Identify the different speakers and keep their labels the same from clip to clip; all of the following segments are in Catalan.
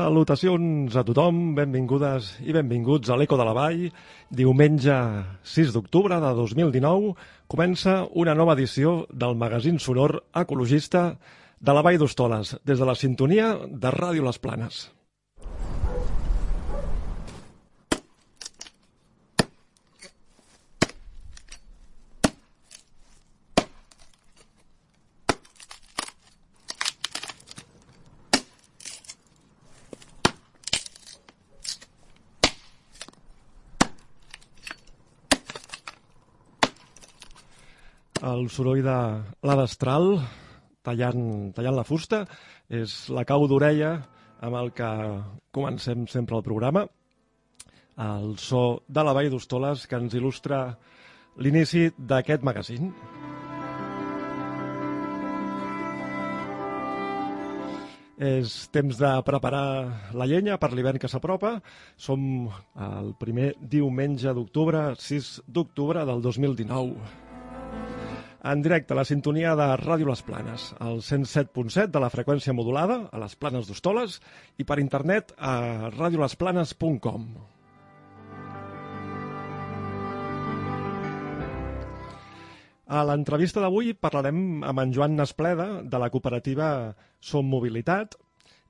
Speaker 1: Salutacions a tothom, benvingudes i benvinguts a l'Eco de la Vall. Diumenge 6 d'octubre de 2019 comença una nova edició del magazín sonor ecologista de la Vall d'Hostoles, des de la sintonia de Ràdio Les Planes. El soroll de la destral tallant, tallant la fusta és la cau d'orella amb el que comencem sempre el programa. El so de la Vall d'Hostoles que ens il·lustra l'inici d'aquest magazín. És temps de preparar la llenya per l'hivern que s'apropa. Som el primer diumenge d'octubre, 6 d'octubre del 2019 en directe a la sintonia de Ràdio Les Planes, al 107.7 de la freqüència modulada, a les Planes d'Hostoles, i per internet a radiolesplanes.com. A l'entrevista d'avui parlarem amb en Joan Nespleda de la cooperativa Som Mobilitat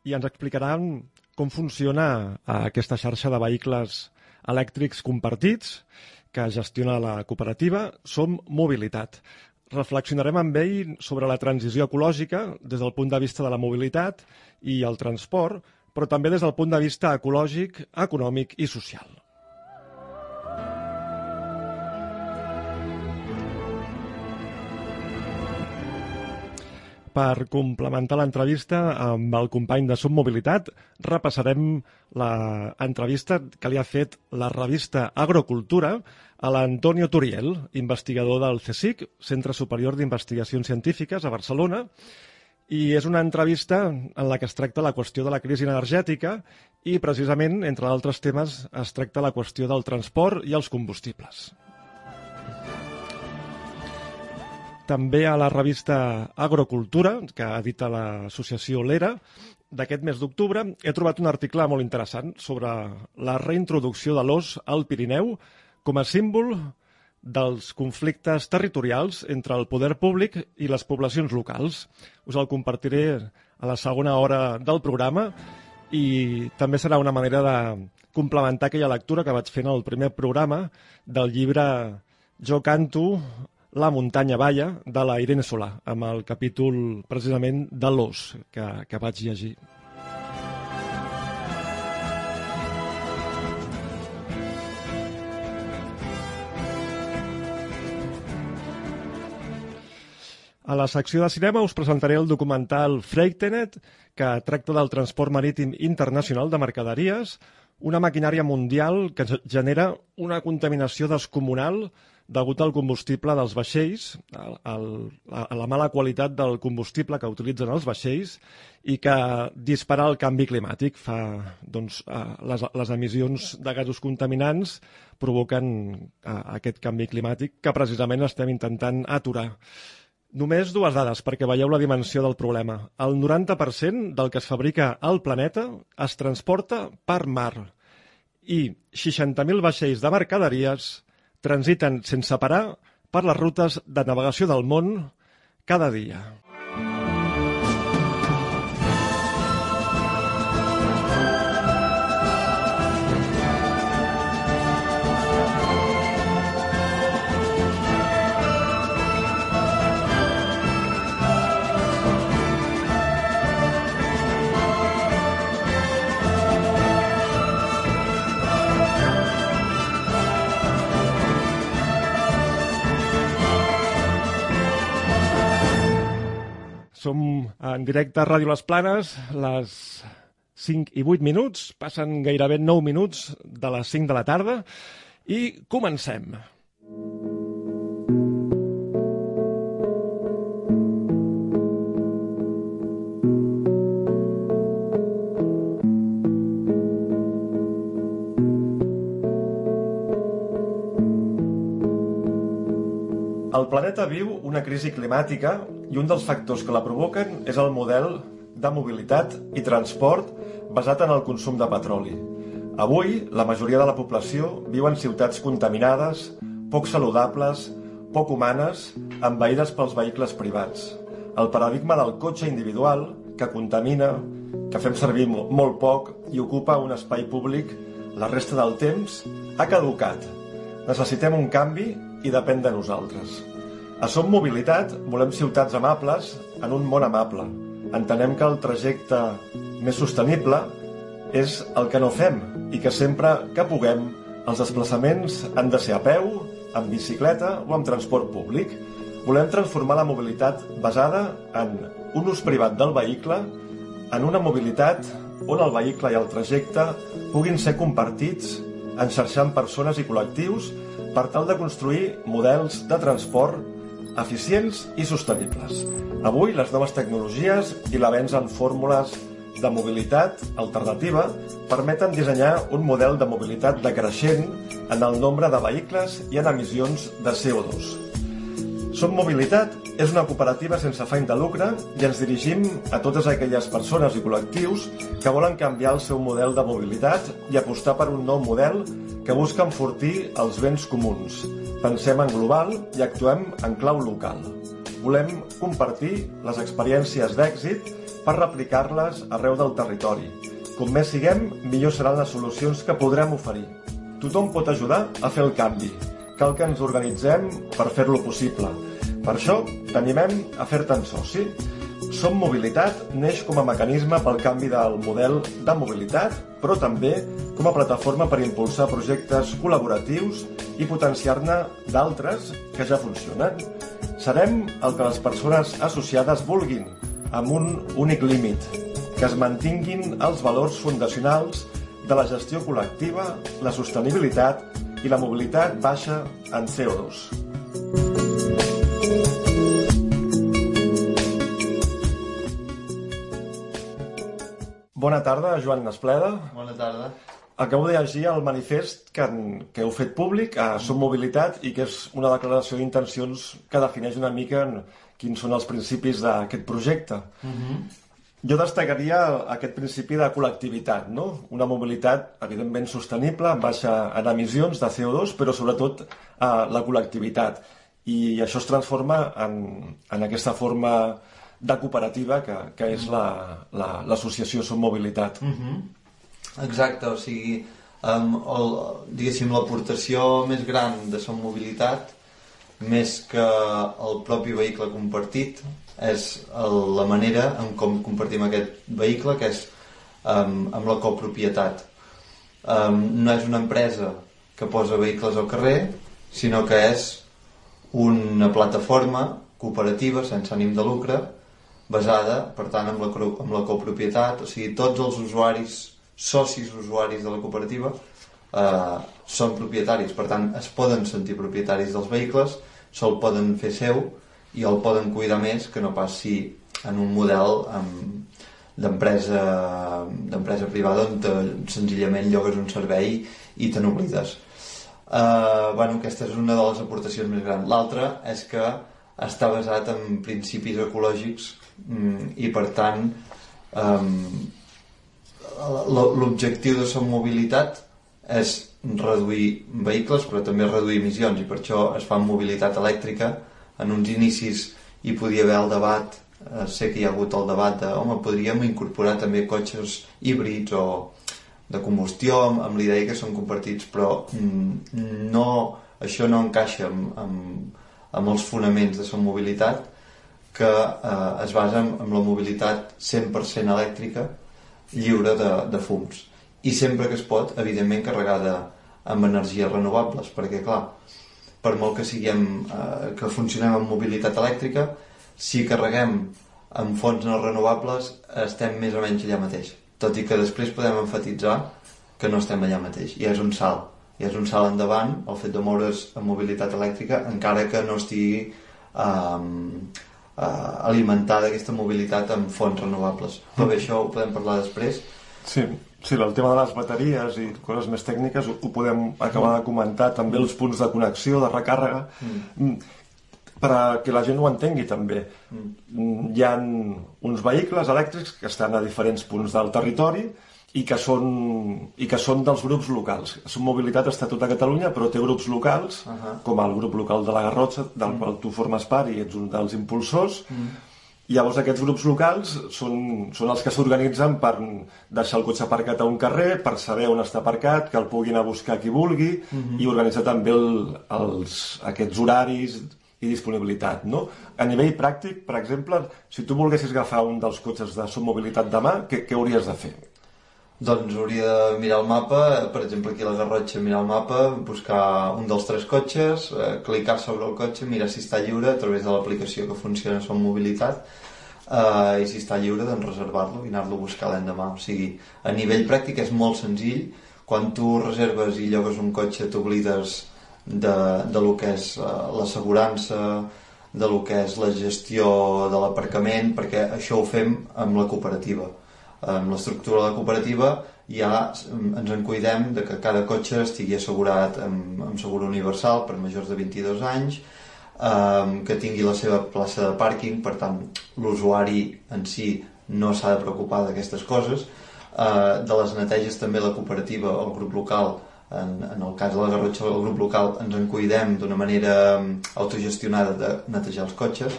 Speaker 1: i ens explicaran com funciona aquesta xarxa de vehicles elèctrics compartits que gestiona la cooperativa Som Mobilitat reflexionarem amb ell sobre la transició ecològica des del punt de vista de la mobilitat i el transport, però també des del punt de vista ecològic, econòmic i social. Per complementar l'entrevista amb el company de Submobilitat, repassarem l'entrevista que li ha fet la revista Agrocultura a l'Antonio Turiel, investigador del CSIC, Centre Superior d'Investigacions Científiques a Barcelona, i és una entrevista en la que es tracta la qüestió de la crisi energètica i, precisament, entre altres temes, es tracta la qüestió del transport i els combustibles. també a la revista Agrocultura, que edita l'associació Lera, d'aquest mes d'octubre, he trobat un article molt interessant sobre la reintroducció de l'os al Pirineu com a símbol dels conflictes territorials entre el poder públic i les poblacions locals. Us el compartiré a la segona hora del programa i també serà una manera de complementar aquella lectura que vaig fer en el primer programa del llibre Jo canto la muntanya balla de la Irene Solà, amb el capítol precisament de l'os que, que vaig llegir. A la secció de cinema us presentaré el documental Freightenet, que tracta del transport marítim internacional de mercaderies, una maquinària mundial que genera una contaminació descomunal degut al combustible dels vaixells, al, al, a la mala qualitat del combustible que utilitzen els vaixells i que dispara el canvi climàtic. Fa, doncs, eh, les, les emissions de gasos contaminants provoquen eh, aquest canvi climàtic que precisament estem intentant aturar. Només dues dades perquè veieu la dimensió del problema. El 90% del que es fabrica al planeta es transporta per mar i 60.000 vaixells de mercaderies transiten sense parar per les rutes de navegació del món cada dia. Som en directe a Ràdio Les Planes, les 5 i 8 minuts, passen gairebé 9 minuts de les 5 de la tarda. I comencem. El planeta viu una crisi climàtica i un dels factors que la provoquen és el model de mobilitat i transport basat en el consum de petroli. Avui, la majoria de la població viu en ciutats contaminades, poc saludables, poc humanes, envaïdes pels vehicles privats. El paradigma del cotxe individual, que contamina, que fem servir molt poc i ocupa un espai públic la resta del temps, ha caducat. Necessitem un canvi i depèn de nosaltres. A Som Mobilitat volem ciutats amables en un món amable. Entenem que el trajecte més sostenible és el que no fem i que sempre que puguem els desplaçaments han de ser a peu, amb bicicleta o amb transport públic. Volem transformar la mobilitat basada en un ús privat del vehicle en una mobilitat on el vehicle i el trajecte puguin ser compartits enxarxant persones i col·lectius per tal de construir models de transport eficients i sostenibles. Avui, les noves tecnologies i l'avenç en fórmules de mobilitat alternativa permeten dissenyar un model de mobilitat decreixent en el nombre de vehicles i en emissions de CO2. Som Mobilitat és una cooperativa sense afany de lucre i ens dirigim a totes aquelles persones i col·lectius que volen canviar el seu model de mobilitat i apostar per un nou model que busca enfortir els béns comuns. Pensem en global i actuem en clau local. Volem compartir les experiències d'èxit per replicar-les arreu del territori. Com més siguem, millor seran les solucions que podrem oferir. Tothom pot ajudar a fer el canvi. Cal que ens organitzem per fer-lo possible. Per això, t'animem a fer-te'n soci. Som Mobilitat neix com a mecanisme pel canvi del model de mobilitat, però també com a plataforma per impulsar projectes col·laboratius i potenciar-ne d'altres que ja funcionen. Serem el que les persones associades vulguin, amb un únic límit, que es mantinguin els valors fundacionals de la gestió col·lectiva, la sostenibilitat i la mobilitat baixa en CO2. Bona tarda, Joan Nespleda.
Speaker 2: Bona tarda.
Speaker 1: Acabo de llegir el manifest que, que heu fet públic a Som Mobilitat i que és una declaració d'intencions que defineix una mica en quins són els principis d'aquest projecte. Uh -huh. Jo destacaria aquest principi de col·lectivitat, no? Una mobilitat, evidentment, sostenible, amb baixa en emissions de CO2, però sobretot eh, la col·lectivitat. I això es transforma en, en aquesta forma de cooperativa que, que és l'associació la, la, Som Mobilitat.
Speaker 2: Uh -huh. Exacte, o sigui, um, el, diguéssim, l'aportació més gran de Som Mobilitat, més que el propi vehicle compartit, és el, la manera en com compartim aquest vehicle, que és um, amb la copropietat. Um, no és una empresa que posa vehicles al carrer, sinó que és una plataforma cooperativa sense ànim de lucre basada, per tant, amb la, amb la copropietat, o sigui, tots els usuaris, socis usuaris de la cooperativa, eh, són propietaris, per tant, es poden sentir propietaris dels vehicles, se'l poden fer seu i el poden cuidar més que no pas si en un model d'empresa d'empresa privada on te, senzillament llogues un servei i te n'oblides. Uh, bueno, aquesta és una de les aportacions més grans. L'altra és que està basat en principis ecològics mm, i per tant um, l'objectiu de la mobilitat és reduir vehicles però també reduir emissions i per això es fa mobilitat elèctrica. En uns inicis hi podia haver el debat eh, sé que hi ha hagut el debat de home, podríem incorporar també cotxes híbrids o de combustió amb, amb l'idea que són compartits però mm, no, això no encaixa amb, amb, amb els fonaments de la mobilitat que eh, es basa en, en la mobilitat 100% elèctrica lliure de, de fums. I sempre que es pot, evidentment carregada amb energies renovables perquè clar, per molt que siguem eh, que funcionem amb mobilitat elèctrica si carreguem amb fonts no renovables estem més o menys allà mateix. Tot i que després podem enfatitzar que no estem allà mateix. I és un salt. I és un salt endavant el fet de moure's amb mobilitat elèctrica encara que no estigui um, uh, alimentada aquesta mobilitat amb fonts renovables però bé, això ho podem parlar després
Speaker 1: Sí, sí, el tema de les bateries i coses més tècniques ho, ho podem acabar de comentar, també els punts de connexió, de recàrrega mm. mm per a que la gent ho entengui també. Mm. Hi ha uns vehicles elèctrics que estan a diferents punts del territori i que són, i que són dels grups locals. Som Mobilitat està tota Catalunya, però té grups locals, uh -huh. com el grup local de la Garrotxa, del mm. qual tu formes part i ets un dels impulsors, mm. Llavors aquests grups locals són, són els que s'organitzen per deixar el cotxe aparcat a un carrer, per saber on està aparcat, que el puguin a buscar qui vulgui, mm -hmm. i organitzar també el, els, aquests horaris i disponibilitat. No? A nivell pràctic, per exemple, si tu volguessis agafar un dels cotxes de submobilitat demà, què, què hauries de fer?
Speaker 2: Doncs hauria de mirar el mapa, per exemple aquí a la Garrotxa mirar el mapa, buscar un dels tres cotxes, eh, clicar sobre el cotxe, mirar si està lliure a través de l'aplicació que funciona a mobilitat eh, i si està lliure doncs reservar-lo i anar-lo a buscar l'endemà. O sigui, a nivell pràctic és molt senzill, quan tu reserves i llogues un cotxe t'oblides de, de lo que és uh, l'assegurança, de lo que és la gestió de l'aparcament, perquè això ho fem amb la cooperativa. Amb l'estructura de la cooperativa ja ens en cuidem de que cada cotxe estigui assegurat amb, amb segura universal per majors de 22 anys, um, que tingui la seva plaça de pàrquing, per tant l'usuari en si no s'ha de preocupar d'aquestes coses. Uh, de les neteges també la cooperativa o el grup local en, en el cas de la Garrotxa, el grup local, ens en cuidem d'una manera mm, autogestionada de netejar els cotxes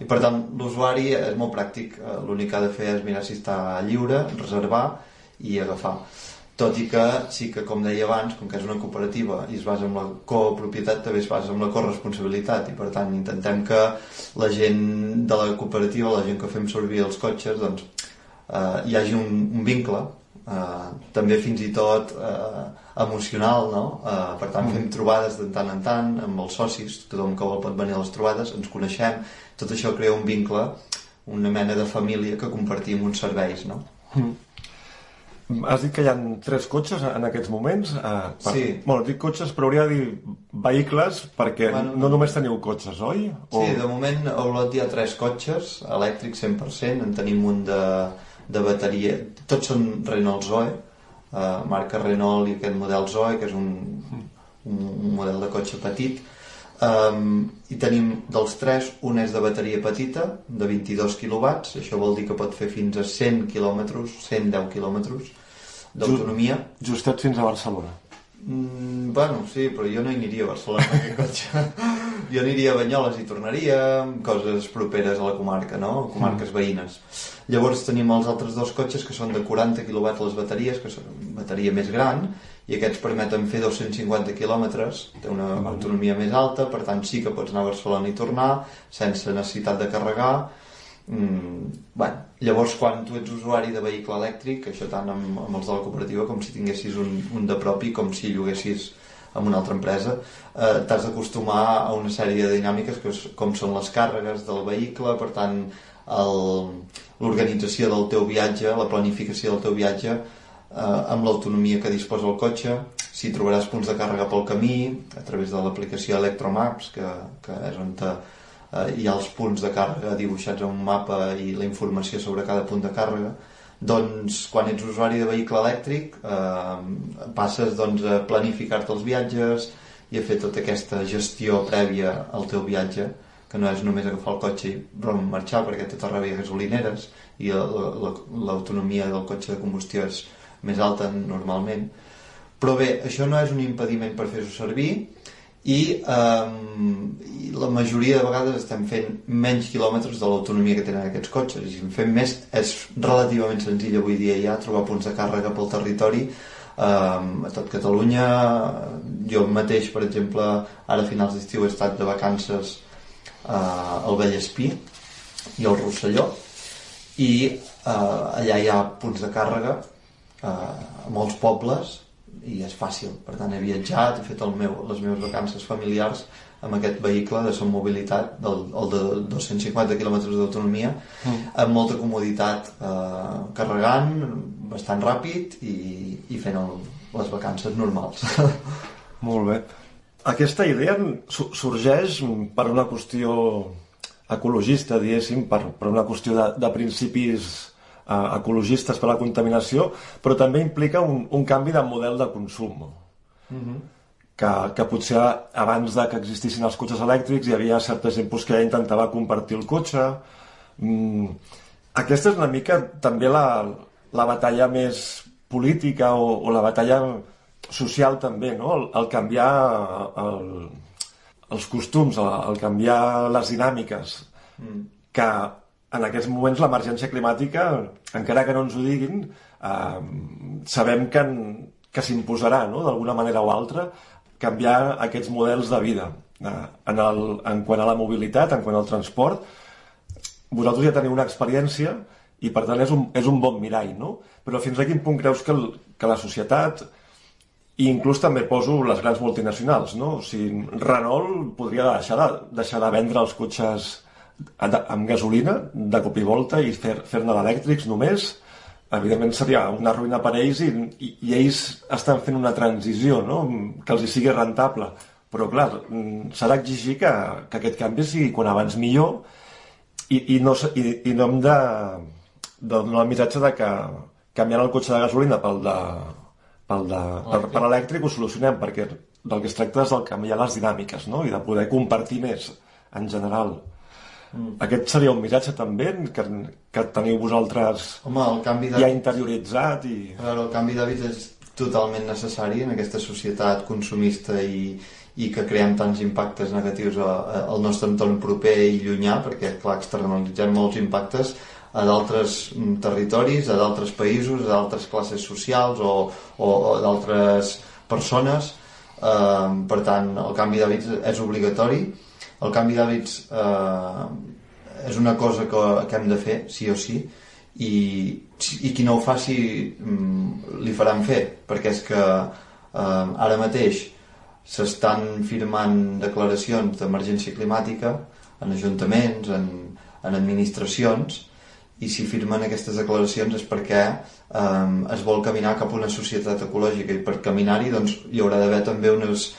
Speaker 2: i per tant l'usuari és molt pràctic, eh, l'únic que ha de fer és mirar si està lliure, reservar i agafar. Tot i que sí que, com deia abans, com que és una cooperativa i es basa en la copropietat, també es basa en la corresponsabilitat. I per tant intentem que la gent de la cooperativa, la gent que fem servir els cotxes, doncs eh, hi hagi un, un vincle. Eh, també fins i tot eh, emocional, no? Eh, per tant, fem mm. trobades de tant en tant amb els socis, tothom que vol pot venir a les trobades, ens coneixem, tot això crea un vincle, una mena de família que compartim uns serveis, no? Mm.
Speaker 1: Has dit que hi ha tres cotxes en aquests moments? Eh, per...
Speaker 2: Sí.
Speaker 1: Bueno, dic cotxes, però hauria de dir vehicles, perquè bueno, no només teniu cotxes, oi?
Speaker 2: O... Sí, de moment a Olot hi ha tres cotxes, elèctrics 100%, en tenim un de de bateria, tots són Renault Zoe, uh, marca Renault i aquest model Zoe, que és un, un, un model de cotxe petit, um, i tenim dels tres, un és de bateria petita, de 22 kW, això vol dir que pot fer fins a 100 km, 110 km d'autonomia.
Speaker 1: Just, justet fins a Barcelona.
Speaker 2: Mm, bueno, sí, però jo no hi aniria a Barcelona amb aquest cotxe. jo aniria a Banyoles i tornaria, coses properes a la comarca, no? Comarques mm. veïnes. Llavors tenim els altres dos cotxes que són de 40 kW les bateries, que són bateria més gran, i aquests permeten fer 250 quilòmetres, té una autonomia més alta, per tant sí que pots anar a Barcelona i tornar, sense necessitat de carregar, Mm, bueno, llavors quan tu ets usuari de vehicle elèctric, això tant amb, amb els de la cooperativa com si tinguessis un, un de propi, com si lloguessis amb una altra empresa, eh, t'has d'acostumar a una sèrie de dinàmiques que, com són les càrregues del vehicle, per tant l'organització del teu viatge, la planificació del teu viatge eh, amb l'autonomia que disposa el cotxe, si trobaràs punts de càrrega pel camí a través de l'aplicació Electromaps, que, que és on te, eh, hi ha els punts de càrrega dibuixats en un mapa i la informació sobre cada punt de càrrega doncs quan ets usuari de vehicle elèctric eh, passes doncs, a planificar-te els viatges i a fer tota aquesta gestió prèvia al teu viatge que no és només agafar el cotxe i marxar perquè tot arreu hi ha gasolineres i l'autonomia del cotxe de combustió és més alta normalment. Però bé, això no és un impediment per fer-ho servir i, um, i la majoria de vegades estem fent menys quilòmetres de l'autonomia que tenen aquests cotxes. I si en fem més és relativament senzill avui dia ja trobar punts de càrrega pel territori um, a tot Catalunya. Jo mateix per exemple ara a finals d'estiu he estat de vacances uh, al Vallespí i al Rosselló. I uh, allà hi ha punts de càrrega uh, a molts pobles i és fàcil. Per tant, he viatjat, he fet el meu, les meves vacances familiars amb aquest vehicle de Som Mobilitat, del, el de 250 km d'autonomia, mm. amb molta comoditat, eh, carregant, bastant ràpid i, i fent el, les vacances normals.
Speaker 1: Molt bé. Aquesta idea sorgeix per una qüestió ecologista, diguéssim, per, per una qüestió de, de principis ecologistes per la contaminació, però també implica un, un canvi de model de consum. Mm -hmm. que, que potser abans de que existissin els cotxes elèctrics hi havia certa gent pues, que ja intentava compartir el cotxe. Mm, aquesta és una mica també la, la batalla més política o, o la batalla social també, no? el, el canviar el, els costums, el, el canviar les dinàmiques mm. que en aquests moments l'emergència climàtica, encara que no ens ho diguin, eh, sabem que, que s'imposarà, no?, d'alguna manera o altra, canviar aquests models de vida. Eh, en, el, en quant a la mobilitat, en quant al transport, vosaltres ja teniu una experiència i per tant és un, és un bon mirall, no? Però fins a quin punt creus que, el, que la societat i inclús també poso les grans multinacionals, no? O sigui, Renault podria deixar de, deixar de vendre els cotxes amb gasolina de cop i volta i fer-ne fer, d'elèctrics només, evidentment seria una ruïna per ells i, i, i ells estan fent una transició no? que els hi sigui rentable. Però, clar, s'ha d'exigir que, que aquest canvi sigui quan abans millor i, i, no, i, i no hem de, de donar el missatge de que canviant el cotxe de gasolina pel de, pel de, per, per elèctric ho solucionem, perquè del que es tracta és del canviar les dinàmiques no? i de poder compartir més en general. Mm. Aquest seria un missatge també que, que teniu vosaltres
Speaker 2: Home, el canvi
Speaker 1: ja interioritzat i...
Speaker 2: Veure, el canvi d'hàbits és totalment necessari en aquesta societat consumista i, i que creem tants impactes negatius a, a, al nostre entorn proper i llunyà, perquè clar, externalitzem molts impactes a d'altres mm, territoris, a d'altres països, a d'altres classes socials o, o, o d'altres persones. Eh, per tant, el canvi d'hàbits és obligatori el canvi d'hàbits eh, és una cosa que, que hem de fer, sí o sí, i, i qui no ho faci mm, li faran fer, perquè és que eh, ara mateix s'estan firmant declaracions d'emergència climàtica en ajuntaments, en, en administracions, i si firmen aquestes declaracions és perquè eh, es vol caminar cap a una societat ecològica i per caminar-hi doncs, hi haurà d'haver també unes,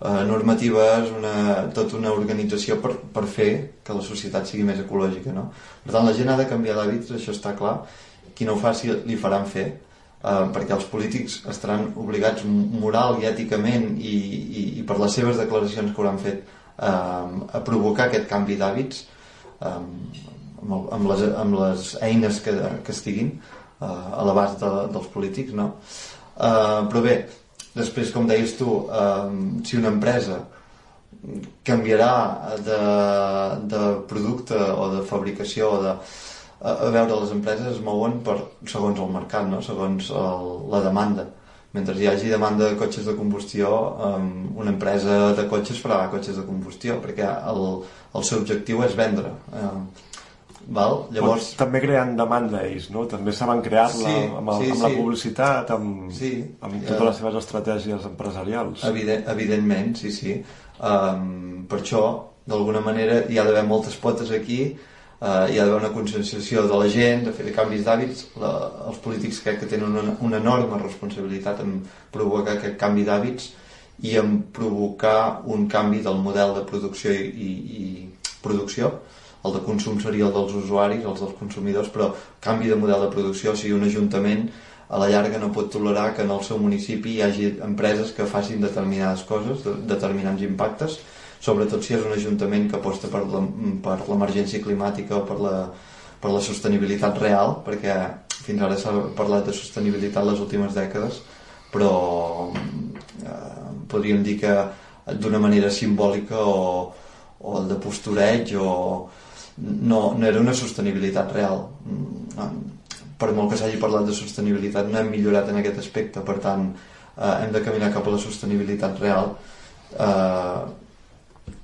Speaker 2: eh, normatives, una, tota una organització per, per fer que la societat sigui més ecològica. No? Per tant, la gent ha de canviar d'hàbits, això està clar. Qui no ho faci li faran fer, eh, perquè els polítics estaran obligats moral i èticament i, i, i per les seves declaracions que hauran fet eh, a provocar aquest canvi d'hàbits eh, amb, amb, les, amb les eines que, que estiguin eh, a l'abast de, dels polítics. No? Eh, però bé, Després, com deies tu, eh, si una empresa canviarà de, de producte o de fabricació o de, a, a veure, les empreses es mouen per, segons el mercat, no? segons el, la demanda. Mentre hi hagi demanda de cotxes de combustió, um, una empresa de cotxes farà cotxes de combustió, perquè el, el seu objectiu és vendre. Um, Val?
Speaker 1: Llavors... Però també creen demanda ells, no? També saben crear-la sí, amb, el, sí, amb sí. la publicitat, amb, sí, amb totes ja. les seves estratègies empresarials.
Speaker 2: Evident, evidentment, sí, sí. Um, per això, d'alguna manera, hi ha d'haver moltes potes aquí, uh, hi ha d'haver una conscienciació de la gent, de fer de canvis d'hàbits. Els polítics crec que tenen una, una enorme responsabilitat en provocar aquest canvi d'hàbits i en provocar un canvi del model de producció i, i, i producció el de consum seria el dels usuaris, els dels consumidors, però canvi de model de producció, o sigui, un ajuntament a la llarga no pot tolerar que en el seu municipi hi hagi empreses que facin determinades coses, determinats impactes, sobretot si és un ajuntament que aposta per l'emergència climàtica o per la, per la sostenibilitat real, perquè fins ara s'ha parlat de sostenibilitat les últimes dècades, però eh, podríem dir que d'una manera simbòlica o, o de postureig o no, no era una sostenibilitat real. Per molt que s'hagi parlat de sostenibilitat no hem millorat en aquest aspecte. Per tant eh, hem de caminar cap a la sostenibilitat real. Eh,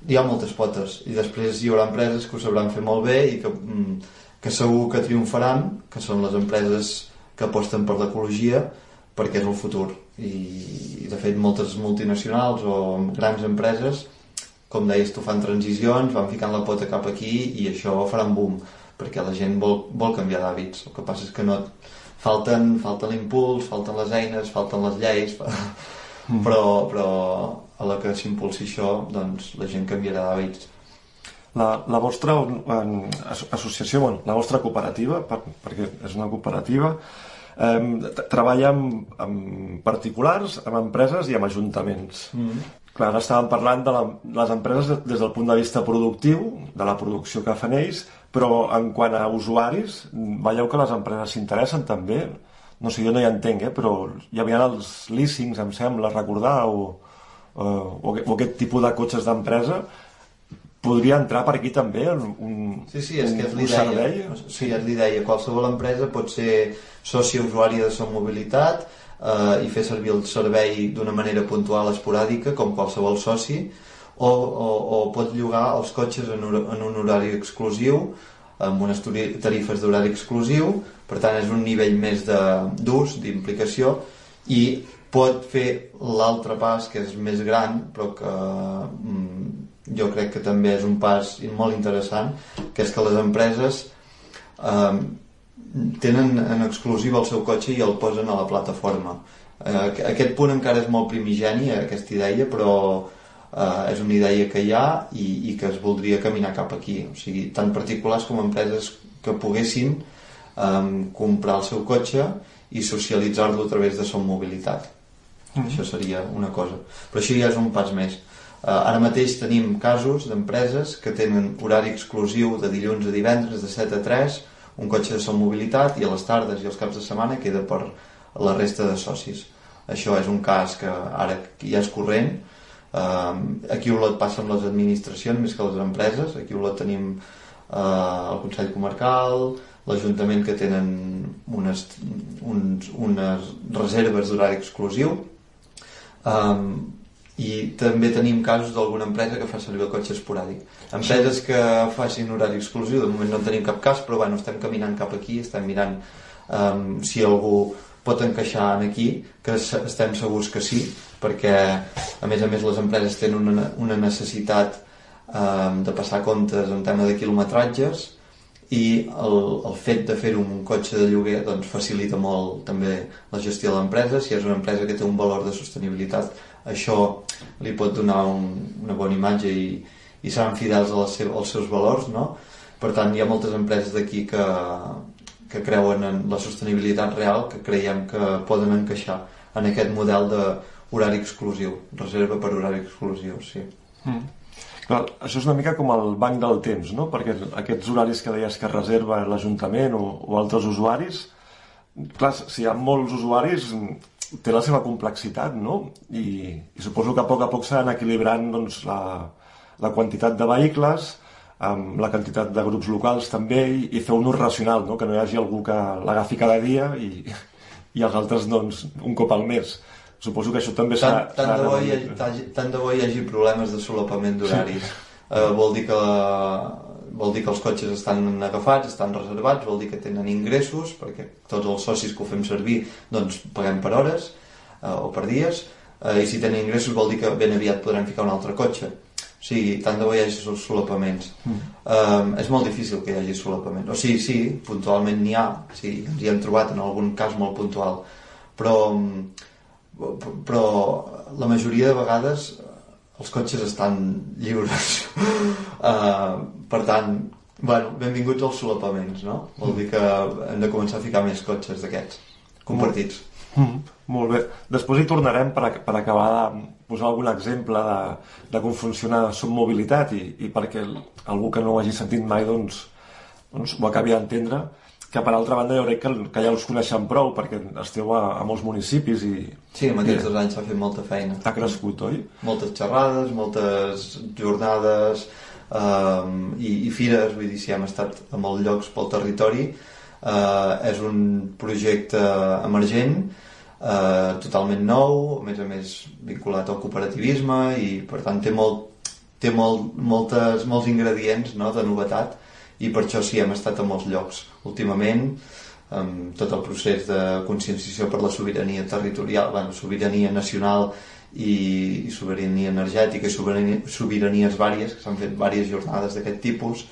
Speaker 2: hi ha moltes potes. I després hi haurà empreses que ho sabran fer molt bé i que, mm, que segur que triomfaran que són les empreses que aposten per l'ecologia perquè és el futur. I, i de fet moltes multinacionals o grans empreses com deies tu fan transicions van ficant la pota cap aquí i això farà un boom perquè la gent vol, vol canviar d'hàbits. El que passa és que no falten, falta l'impuls, falten les eines, falten les lleis, mm. però, però a la que s'impulsi això, doncs la gent canviarà d'hàbits.
Speaker 1: La, la vostra en, associació, bueno, la vostra cooperativa, per, perquè és una cooperativa, eh, treballa amb, amb particulars, amb empreses i amb ajuntaments. Mm. Clar, ara estàvem parlant de la, les empreses des del punt de vista productiu, de la producció que fan ells, però en quant a usuaris, veieu que les empreses s'interessen també? No sé, jo no hi entenc, eh? però hi havia els leasings, em sembla, recordar, o, o, o, o aquest tipus de cotxes d'empresa, podria entrar per aquí també un,
Speaker 2: sí, sí, és que és un servei? Sí, és l'idea. Qualsevol empresa pot ser sòcia usuària de Som Mobilitat eh, i fer servir el servei d'una manera puntual, esporàdica, com qualsevol soci, o, o, o pot llogar els cotxes en, en un horari exclusiu amb unes tarifes d'horari exclusiu per tant és un nivell més d'ús, d'implicació i pot fer l'altre pas que és més gran però que mm, jo crec que també és un pas molt interessant que és que les empreses eh, tenen en exclusiva el seu cotxe i el posen a la plataforma. Eh, aquest punt encara és molt primigeni aquesta idea però eh, és una idea que hi ha i, i que es voldria caminar cap aquí. O sigui, tant particulars com empreses que poguessin eh, comprar el seu cotxe i socialitzar-lo a través de Som Mobilitat. Mm -hmm. això seria una cosa. Però això ja és un pas més. Eh, ara mateix tenim casos d'empreses que tenen horari exclusiu de dilluns a divendres de 7 a 3 un cotxe de Som Mobilitat i a les tardes i els caps de setmana queda per la resta de socis això és un cas que ara ja és corrent Uh, aquí Olot passa amb les administracions més que les empreses. Aquí Olot tenim uh, el Consell Comarcal, l'Ajuntament que tenen unes, uns, unes reserves d'horari exclusiu um, i també tenim casos d'alguna empresa que fa servir el cotxe esporàdic. Empreses que facin horari exclusiu, de moment no en tenim cap cas, però bueno, estem caminant cap aquí, estem mirant um, si algú pot encaixar en aquí, que estem segurs que sí, perquè a més a més les empreses tenen una, una necessitat eh, de passar comptes en tema de quilometratges i el, el fet de fer un cotxe de lloguer doncs, facilita molt també la gestió de l'empresa. Si és una empresa que té un valor de sostenibilitat això li pot donar un, una bona imatge i, i seran fidels a les seus, als seus valors no? per tant hi ha moltes empreses d'aquí que, que creuen en la sostenibilitat real que creiem que poden encaixar en aquest model de horari exclusiu, reserva per horari exclusiu, sí. Mm.
Speaker 1: Clar, això és una mica com el banc del temps, no? Perquè aquests horaris que deies que reserva l'Ajuntament o, o altres usuaris, clar, si hi ha molts usuaris té la seva complexitat, no? I, i suposo que a poc a poc s'han equilibrant doncs, la, la quantitat de vehicles amb la quantitat de grups locals també i, i fer un ús racional, no? que no hi hagi algú que l'agafi cada dia i, i els altres doncs, un cop al mes. Suposo que això també
Speaker 2: s'ha... Tant, tant, de bo hi hagi, tant de bo hi hagi problemes de solapament d'horaris. Sí. Uh, vol dir que vol dir que els cotxes estan agafats, estan reservats, vol dir que tenen ingressos, perquè tots els socis que ho fem servir doncs paguem per hores uh, o per dies, uh, i si tenen ingressos vol dir que ben aviat podran ficar un altre cotxe. O sigui, tant de bo hi hagi solapaments. Mm. Um, és molt difícil que hi hagi solapaments. O sigui, sí, puntualment n'hi ha, sí, ens hi hem trobat en algun cas molt puntual, però però la majoria de vegades els cotxes estan lliures uh, per tant bueno, benvinguts als solapaments no? vol dir que hem de començar a ficar més cotxes d'aquests compartits
Speaker 1: Mm, molt bé. Després hi tornarem per, a, per acabar de posar algun exemple de, de com funciona Submobilitat i, i perquè algú que no ho hagi sentit mai doncs, doncs ho acabi d'entendre que per altra banda jo crec que, que ja us coneixem prou perquè esteu a, a molts municipis i...
Speaker 2: Sí, en aquests dos anys s'ha fet molta feina.
Speaker 1: Ha crescut, oi?
Speaker 2: Moltes xerrades, moltes jornades um, i, i fires, vull dir, si hem estat a molts llocs pel territori. Uh, és un projecte emergent eh, totalment nou, a més a més vinculat al cooperativisme i per tant té, molt, té molt, moltes, molts ingredients no, de novetat i per això sí hem estat a molts llocs últimament amb tot el procés de conscienciació per la sobirania territorial, bueno, sobirania nacional i, i sobirania energètica i sobirania, sobiranies vàries, que s'han fet diverses jornades d'aquest tipus,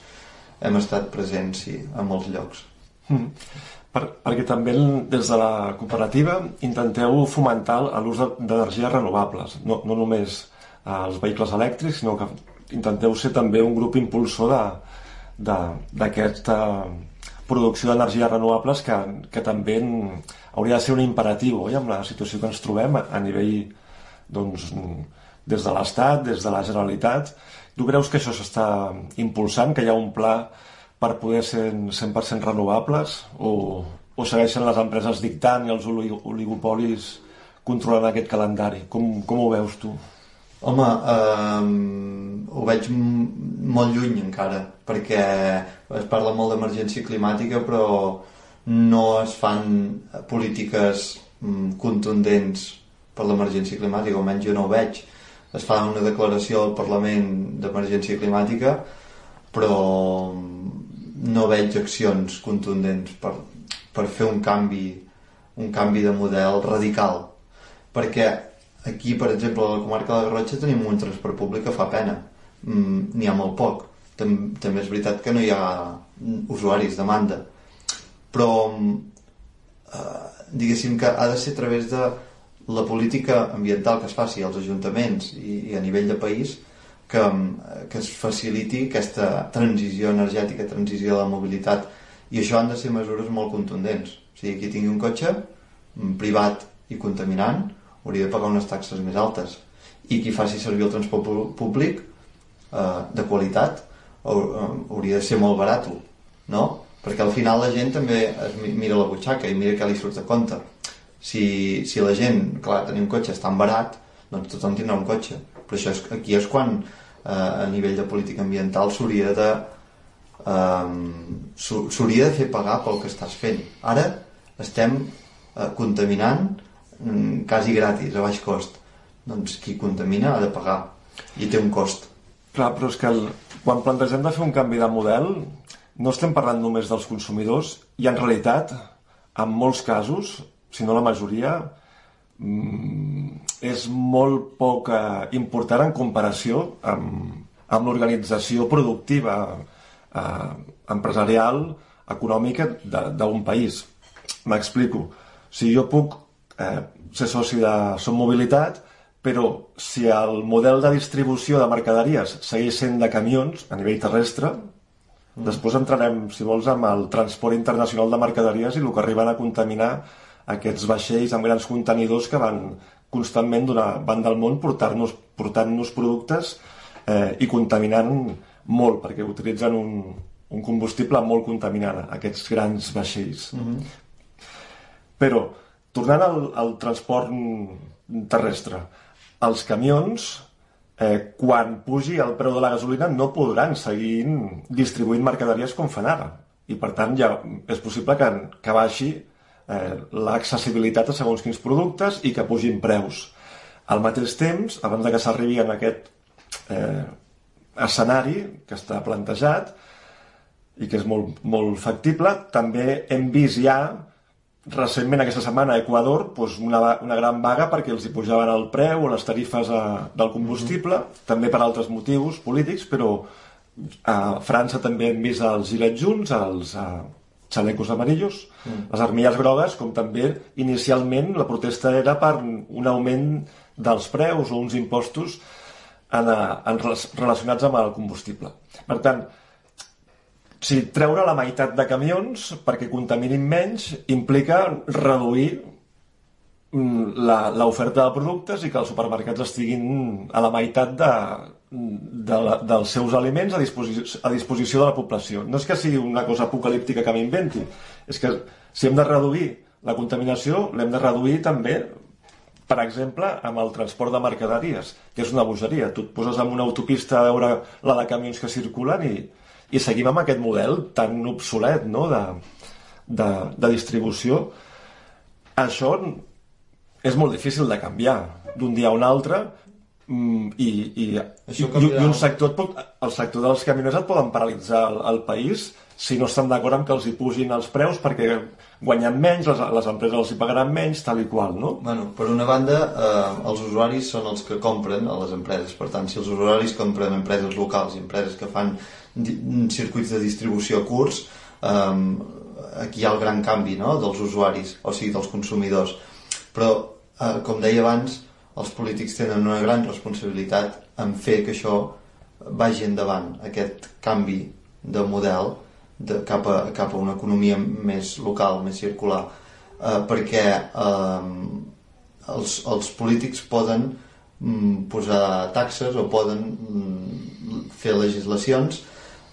Speaker 2: hem estat presents sí, a molts llocs.
Speaker 1: Mm. Per, perquè també des de la cooperativa intenteu fomentar l'ús d'energies renovables, no, no només els vehicles elèctrics, sinó que intenteu ser també un grup impulsor d'aquesta producció d'energies renovables que, que també hauria de ser un imperatiu oi? amb la situació que ens trobem a, a nivell doncs, des de l'Estat, des de la Generalitat. Tu creus que això s'està impulsant, que hi ha un pla per poder ser 100% renovables o, o segueixen les empreses dictant i els oligopolis controlant aquest calendari? Com, com ho veus tu?
Speaker 2: Home, eh, ho veig molt lluny encara, perquè es parla molt d'emergència climàtica, però no es fan polítiques contundents per l'emergència climàtica, almenys jo no ho veig. Es fa una declaració al Parlament d'emergència climàtica, però no veig accions contundents per, per fer un canvi, un canvi de model radical. Perquè aquí, per exemple, a la comarca de la Garrotxa tenim un transport públic que fa pena. Mm, N'hi ha molt poc. Tam també és veritat que no hi ha usuaris, demanda. Però, eh, diguéssim que ha de ser a través de la política ambiental que es faci als ajuntaments i, i a nivell de país que, que es faciliti aquesta transició energètica, transició de la mobilitat. I això han de ser mesures molt contundents. O sigui, qui tingui un cotxe mm, privat i contaminant hauria de pagar unes taxes més altes. I qui faci servir el transport públic eh, de qualitat eh, hauria de ser molt barat no? perquè al final la gent també es mira la butxaca i mira què li surt de compte. Si, si la gent, clar, tenir un cotxe és tan barat doncs tothom tindrà un cotxe. Però això és, aquí és quan a nivell de política ambiental s'hauria de eh, s'hauria de fer pagar pel que estàs fent. Ara estem eh, contaminant mm, quasi gratis, a baix cost. Doncs qui contamina ha de pagar i té un cost.
Speaker 1: Clar, però és que el, quan plantegem de fer un canvi de model no estem parlant només dels consumidors i en realitat en molts casos, si no la majoria mm, és molt poc eh, important en comparació amb, amb l'organització productiva eh, empresarial, econòmica d'un país. M'explico. Si jo puc eh, ser soci de Som Mobilitat, però si el model de distribució de mercaderies segueix sent de camions a nivell terrestre, mm. després entrarem, si vols, amb el transport internacional de mercaderies i el que arriben a contaminar aquests vaixells amb grans contenidors que van constantment d'una banda del món portant-nos portant productes eh, i contaminant molt, perquè utilitzen un, un combustible molt contaminant, aquests grans vaixells. Mm -hmm. Però, tornant al, al transport terrestre, els camions, eh, quan pugi el preu de la gasolina, no podran seguir distribuint mercaderies com fan ara. I, per tant, ja és possible que, que baixi eh, l'accessibilitat a segons quins productes i que pugin preus. Al mateix temps, abans de que s'arribi en aquest eh, escenari que està plantejat i que és molt, molt factible, també hem vist ja recentment aquesta setmana a Equador doncs una, una gran vaga perquè els hi pujaven el preu o les tarifes a, eh, del combustible, mm -hmm. també per altres motius polítics, però a França també hem vist els gilets junts, els, a, eh, xalecos amarillos, mm. les armilles grogues, com també inicialment la protesta era per un augment dels preus o uns impostos en, en, relacionats amb el combustible. Per tant, si treure la meitat de camions perquè contaminin menys implica reduir mm, l'oferta de productes i que els supermercats estiguin a la meitat de, de la, dels seus aliments a disposició, a disposició de la població. No és que sigui una cosa apocalíptica que m'inventi, és que si hem de reduir la contaminació, l'hem de reduir també, per exemple, amb el transport de mercaderies, que és una bogeria. Tu et poses en una autopista a veure la de camions que circulen i, i seguim amb aquest model tan obsolet no? de, de, de distribució. Això és molt difícil de canviar d'un dia a un altre Mm, i, i, i, i, un sector pot, el sector dels camioners et poden paralitzar el, el país si no estan d'acord amb que els hi pugin els preus perquè guanyen menys, les, les empreses els hi pagaran menys, tal i qual, no?
Speaker 2: Bueno, per una banda, eh, els usuaris són els que compren a les empreses. Per tant, si els usuaris compren empreses locals i empreses que fan circuits de distribució curts, eh, aquí hi ha el gran canvi no? dels usuaris, o sigui, dels consumidors. Però, eh, com deia abans, els polítics tenen una gran responsabilitat en fer que això vagi endavant, aquest canvi de model de, cap, a, cap a una economia més local, més circular, eh, perquè eh, els, els polítics poden mm, posar taxes o poden mm, fer legislacions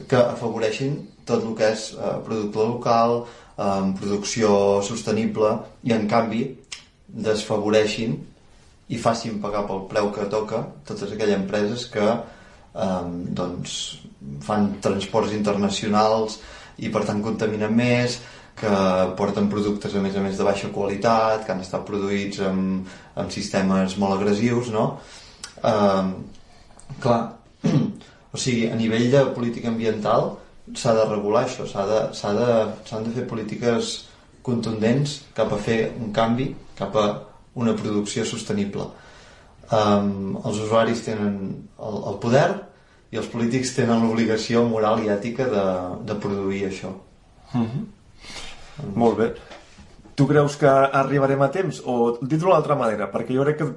Speaker 2: que afavoreixin tot el que és eh, producte local, eh, producció sostenible i en canvi desfavoreixin i facin pagar pel preu que toca totes aquelles empreses que eh, doncs, fan transports internacionals i per tant contaminen més, que porten productes a més a més de baixa qualitat, que han estat produïts amb, amb sistemes molt agressius, no? Eh, clar, o sigui, a nivell de política ambiental s'ha de regular això, s'han de, de, de fer polítiques contundents cap a fer un canvi, cap a una producció sostenible. Um, els usuaris tenen el, el poder i els polítics tenen l'obligació moral i ètica de, de produir això.
Speaker 1: Mm -hmm. um, Molt bé. Tu creus que arribarem a temps? O dit d'una altra manera, perquè jo crec que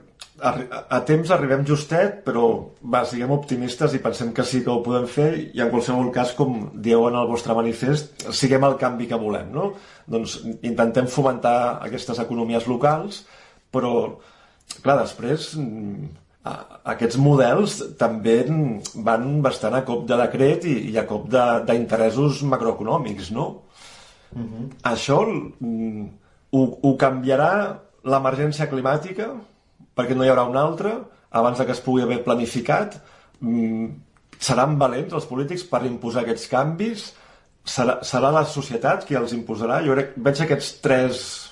Speaker 1: a, a temps arribem justet, però va, siguem optimistes i pensem que sí que ho podem fer i en qualsevol cas, com dieu en el vostre manifest, siguem el canvi que volem, no? Doncs intentem fomentar aquestes economies locals, però clar, després mm, aquests models també van bastant a cop de decret i, i a cop d'interessos macroeconòmics, no? Uh mhm. -huh. Això mm, ho, ho canviarà l'emergència climàtica perquè no hi haurà una altra abans que es pugui haver planificat mm, seran valents els polítics per imposar aquests canvis serà, serà la societat qui els imposarà jo crec, veig aquests tres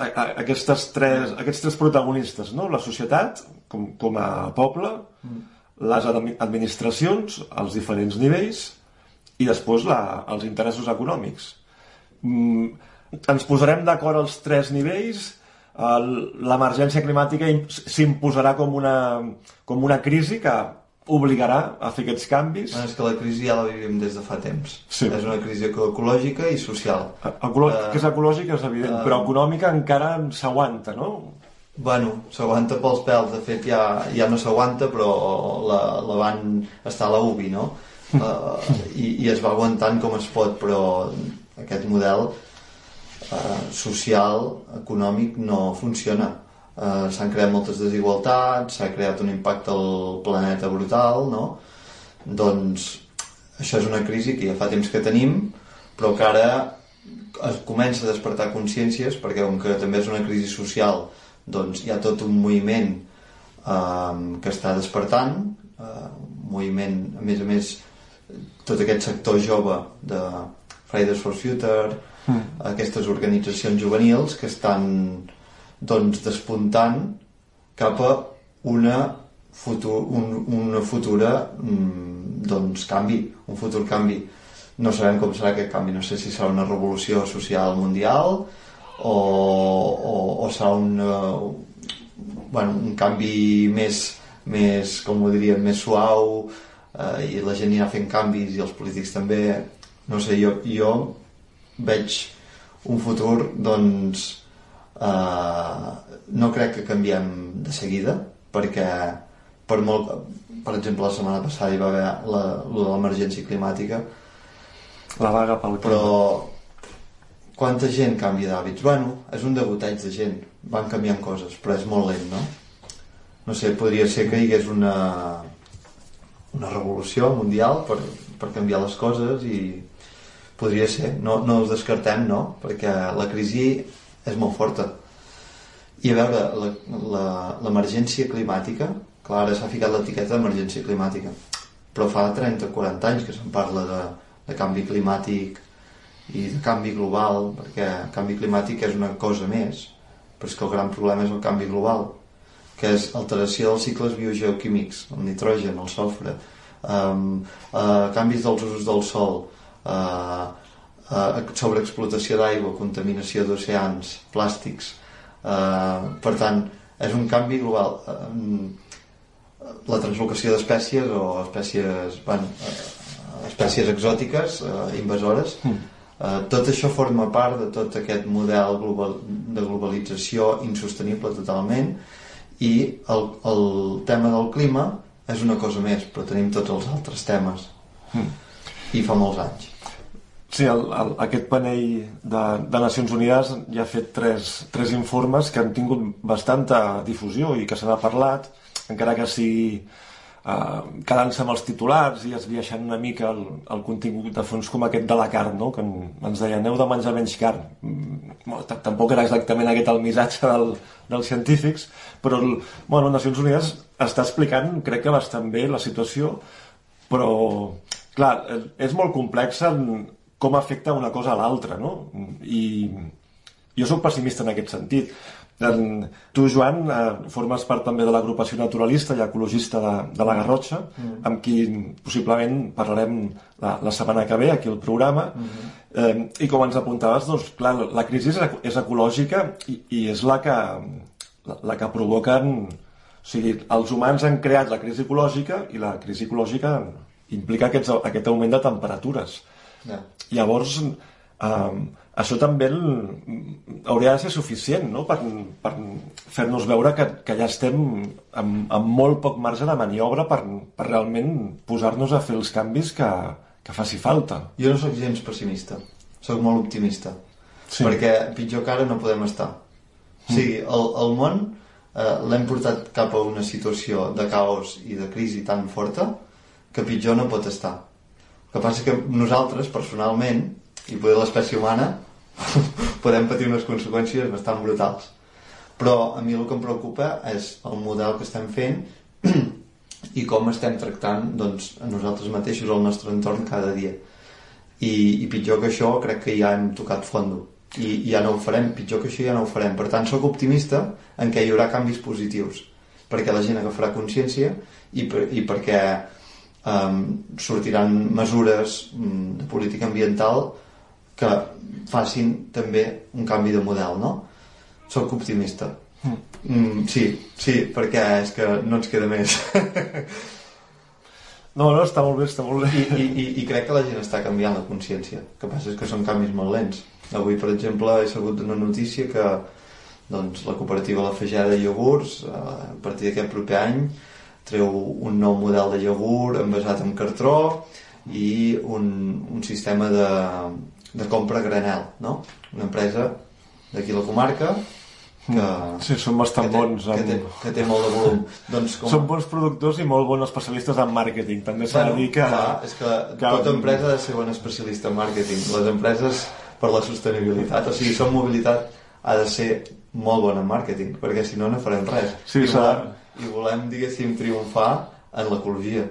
Speaker 1: aquestes tres, aquests tres protagonistes, no? la societat com, com a poble, mm. les administracions, els diferents nivells i després la, els interessos econòmics. Mm, ens posarem d'acord els tres nivells, l'emergència climàtica s'imposarà com, una, com una crisi que obligarà a fer aquests canvis.
Speaker 2: és que la crisi ja la vivim des de fa temps. Sí. És una crisi ecològica i social.
Speaker 1: Ecolò uh, que és ecològica és evident, uh, però econòmica encara s'aguanta, no?
Speaker 2: Bueno, s'aguanta pels pèls, de fet ja, ja no s'aguanta, però la, la van estar a la UBI, no? Uh, i, I es va aguantant com es pot, però aquest model uh, social, econòmic, no funciona eh, s'han creat moltes desigualtats, s'ha creat un impacte al planeta brutal, no? Doncs això és una crisi que ja fa temps que tenim, però que ara es comença a despertar consciències, perquè com que també és una crisi social, doncs hi ha tot un moviment eh, que està despertant, eh, un moviment, a més a més, tot aquest sector jove de Fridays for Future, mm. aquestes organitzacions juvenils que estan doncs despuntant cap a una, futur, un, una futura mm, doncs canvi, un futur canvi. No sabem com serà aquest canvi. No sé si serà una revolució social mundial o, o, o serà un, bueno, un canvi més, més com ho diria, més suau eh, i la gent anirà fent canvis i els polítics també. No sé, jo, jo veig un futur doncs Uh, no crec que canviem de seguida perquè per molt per exemple la setmana passada hi va haver la, de l'emergència climàtica
Speaker 1: la vaga pel
Speaker 2: però quanta gent canvia d'hàbits? Bueno, és un degoteig de gent, van canviant coses, però és molt lent, no? No sé, podria ser que hi hagués una, una revolució mundial per, per canviar les coses i podria ser, no, no els descartem, no? Perquè la crisi és molt forta. I a veure, l'emergència climàtica, clar, ara s'ha ficat l'etiqueta d'emergència climàtica, però fa 30-40 anys que se'n parla de, de canvi climàtic i de canvi global, perquè canvi climàtic és una cosa més, però és que el gran problema és el canvi global, que és alteració dels cicles biogeoquímics, el nitrogen, el sofre, um, uh, canvis dels usos del sol, uh, uh, sobreexplotació d'aigua, contaminació d'oceans, plàstics. Uh, per tant, és un canvi global. Uh, la translocació d'espècies o espècies, bueno, espècies exòtiques, uh, invasores, mm. uh, tot això forma part de tot aquest model global, de globalització insostenible totalment i el, el tema del clima és una cosa més, però tenim tots els altres temes. Mm. I fa molts anys.
Speaker 1: Sí, el, el, aquest panell de, de Nacions Unides ja ha fet tres, tres informes que han tingut bastanta difusió i que se n'ha parlat, encara que sigui uh, quedant-se amb els titulars i esbiaixant una mica el, el contingut de fons com aquest de la carn, no? que ens deia aneu de menjar menys carn. Mm, tampoc era exactament aquest el missatge del, dels científics, però el, bueno, Nacions Unides està explicant, crec que bastant bé la situació, però clar, és molt complexa com afecta una cosa a l'altra, no? I jo sóc pessimista en aquest sentit. Tu, Joan, eh, formes part també de l'agrupació naturalista i ecologista de, de la Garrotxa, mm. amb qui possiblement parlarem la, la setmana que ve aquí al programa. Mm -hmm. eh, I com ens apuntaves, doncs, clar, la crisi és, és ecològica i, i és la que, la, la que provoquen... O sigui, els humans han creat la crisi ecològica i la crisi ecològica implica aquest, aquest augment de temperatures. Yeah. Llavors, eh, això també el, hauria de ser suficient no? per, per fer-nos veure que, que ja estem amb, amb molt poc marge de maniobra per, per realment posar-nos a fer els canvis que, que faci falta.
Speaker 2: Jo no sóc gens pessimista, sóc molt optimista, sí. perquè pitjor que ara no podem estar. O sigui, el, el món eh, l'hem portat cap a una situació de caos i de crisi tan forta que pitjor no pot estar que passa que nosaltres, personalment, i poder l'espècie humana, podem patir unes conseqüències bastant brutals. Però a mi el que em preocupa és el model que estem fent i com estem tractant doncs, a nosaltres mateixos, al nostre entorn, cada dia. I, I pitjor que això, crec que ja hem tocat fondo. I ja no ho farem, pitjor que això ja no ho farem. Per tant, sóc optimista en què hi haurà canvis positius, perquè la gent agafarà consciència i, per, i perquè um, sortiran mesures um, de política ambiental que facin també un canvi de model, no? Soc optimista. Mm. Mm, sí, sí, perquè és que no ens queda més.
Speaker 1: No, no, està molt bé, està molt bé.
Speaker 2: I, i, I crec que la gent està canviant la consciència. El que passa és que són canvis molt lents. Avui, per exemple, he sabut una notícia que doncs, la cooperativa La Fageda de Iogurts, eh, a partir d'aquest proper any, treu un nou model de iogurt envasat en cartró i un, un sistema de, de compra granel, no? Una empresa d'aquí la comarca que,
Speaker 1: mm. sí, són bastant
Speaker 2: que
Speaker 1: té, bons
Speaker 2: amb... que, té, que té molt de volum
Speaker 1: doncs com... són bons productors i molt bons especialistes en màrqueting també s'ha bueno, de dir que,
Speaker 2: clar, és que, que tota empresa ha de ser bon especialista en màrqueting les empreses per la sostenibilitat o sigui, som mobilitat ha de ser molt bona en màrqueting perquè si no no farem res
Speaker 1: sí,
Speaker 2: volem, i volem, diguéssim, triomfar en l'ecologia.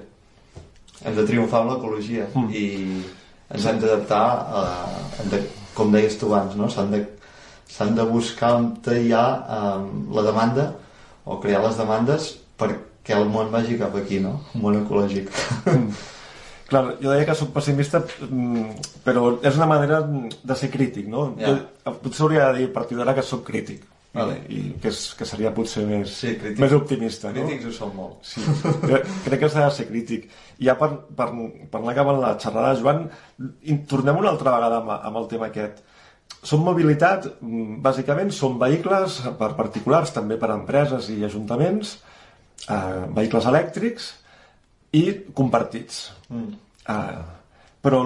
Speaker 2: Hem de triomfar en l'ecologia mm. i ens hem d'adaptar a, de, com deies tu abans, no? S'han de, de buscar on hi ha um, la demanda o crear les demandes perquè el món vagi cap aquí, no? Un món ecològic. Mm.
Speaker 1: Clar, jo deia que sóc pessimista, mm, però és una manera de ser crític, no? Yeah. Jo, potser hauria de dir a partir d'ara que sóc crític Vale. I que, és, que seria potser més, sí, crític, més optimista.
Speaker 2: No? Crítics ho són molt.
Speaker 1: Sí, crec, crec que s'ha de ser crític. I ja per, per, per anar acabant la xerrada, Joan, tornem una altra vegada amb, amb el tema aquest. Som mobilitat, mm, bàsicament, són vehicles per particulars, també per empreses i ajuntaments, eh, vehicles elèctrics i compartits. Mm. Eh, però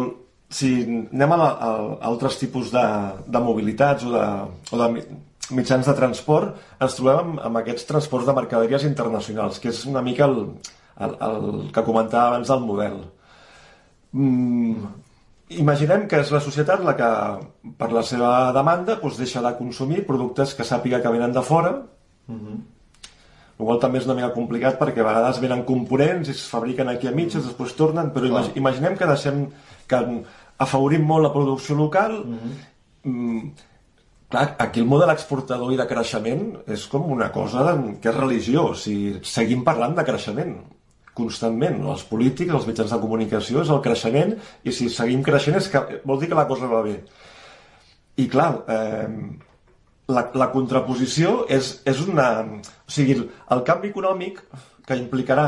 Speaker 1: si anem a, a, a altres tipus de, de mobilitats o de, o de mitjans de transport, ens trobem amb, amb aquests transports de mercaderies internacionals, que és una mica el, el, el que comentava abans del model. Mm, imaginem que és la societat la que, per la seva demanda, doncs deixa de consumir productes que sàpiga que venen de fora, mm -hmm. el qual també és una mica complicat perquè a vegades venen components i es fabriquen aquí a mitges, mm després tornen, però imag imaginem que deixem que afavorim molt la producció local mm -hmm. Clar, aquí el model exportador i de creixement és com una cosa que és religió, o sigui, seguim parlant de creixement constantment. Els polítics, els mitjans de comunicació, és el creixement, i si seguim creixent és que vol dir que la cosa va bé. I clar, eh, la, la contraposició és, és una... O sigui, el canvi econòmic que implicarà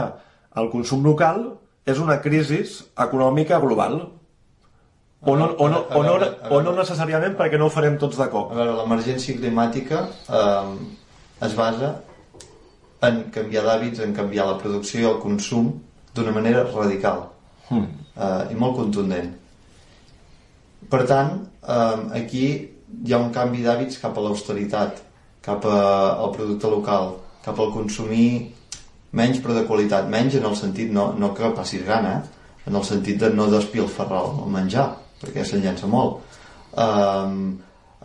Speaker 1: el consum local és una crisi econòmica global. O no, o, no, o, no, o no necessàriament perquè no ho farem tots de cop.
Speaker 2: A veure, l'emergència climàtica eh, es basa en canviar d'hàbits, en canviar la producció i el consum d'una manera radical mm. eh, i molt contundent. Per tant, eh, aquí hi ha un canvi d'hàbits cap a l'austeritat, cap a, al producte local, cap al consumir menys però de qualitat, menys en el sentit no, no que passis gana, eh? en el sentit de no despilferrar el menjar, perquè se'n llença molt. Um,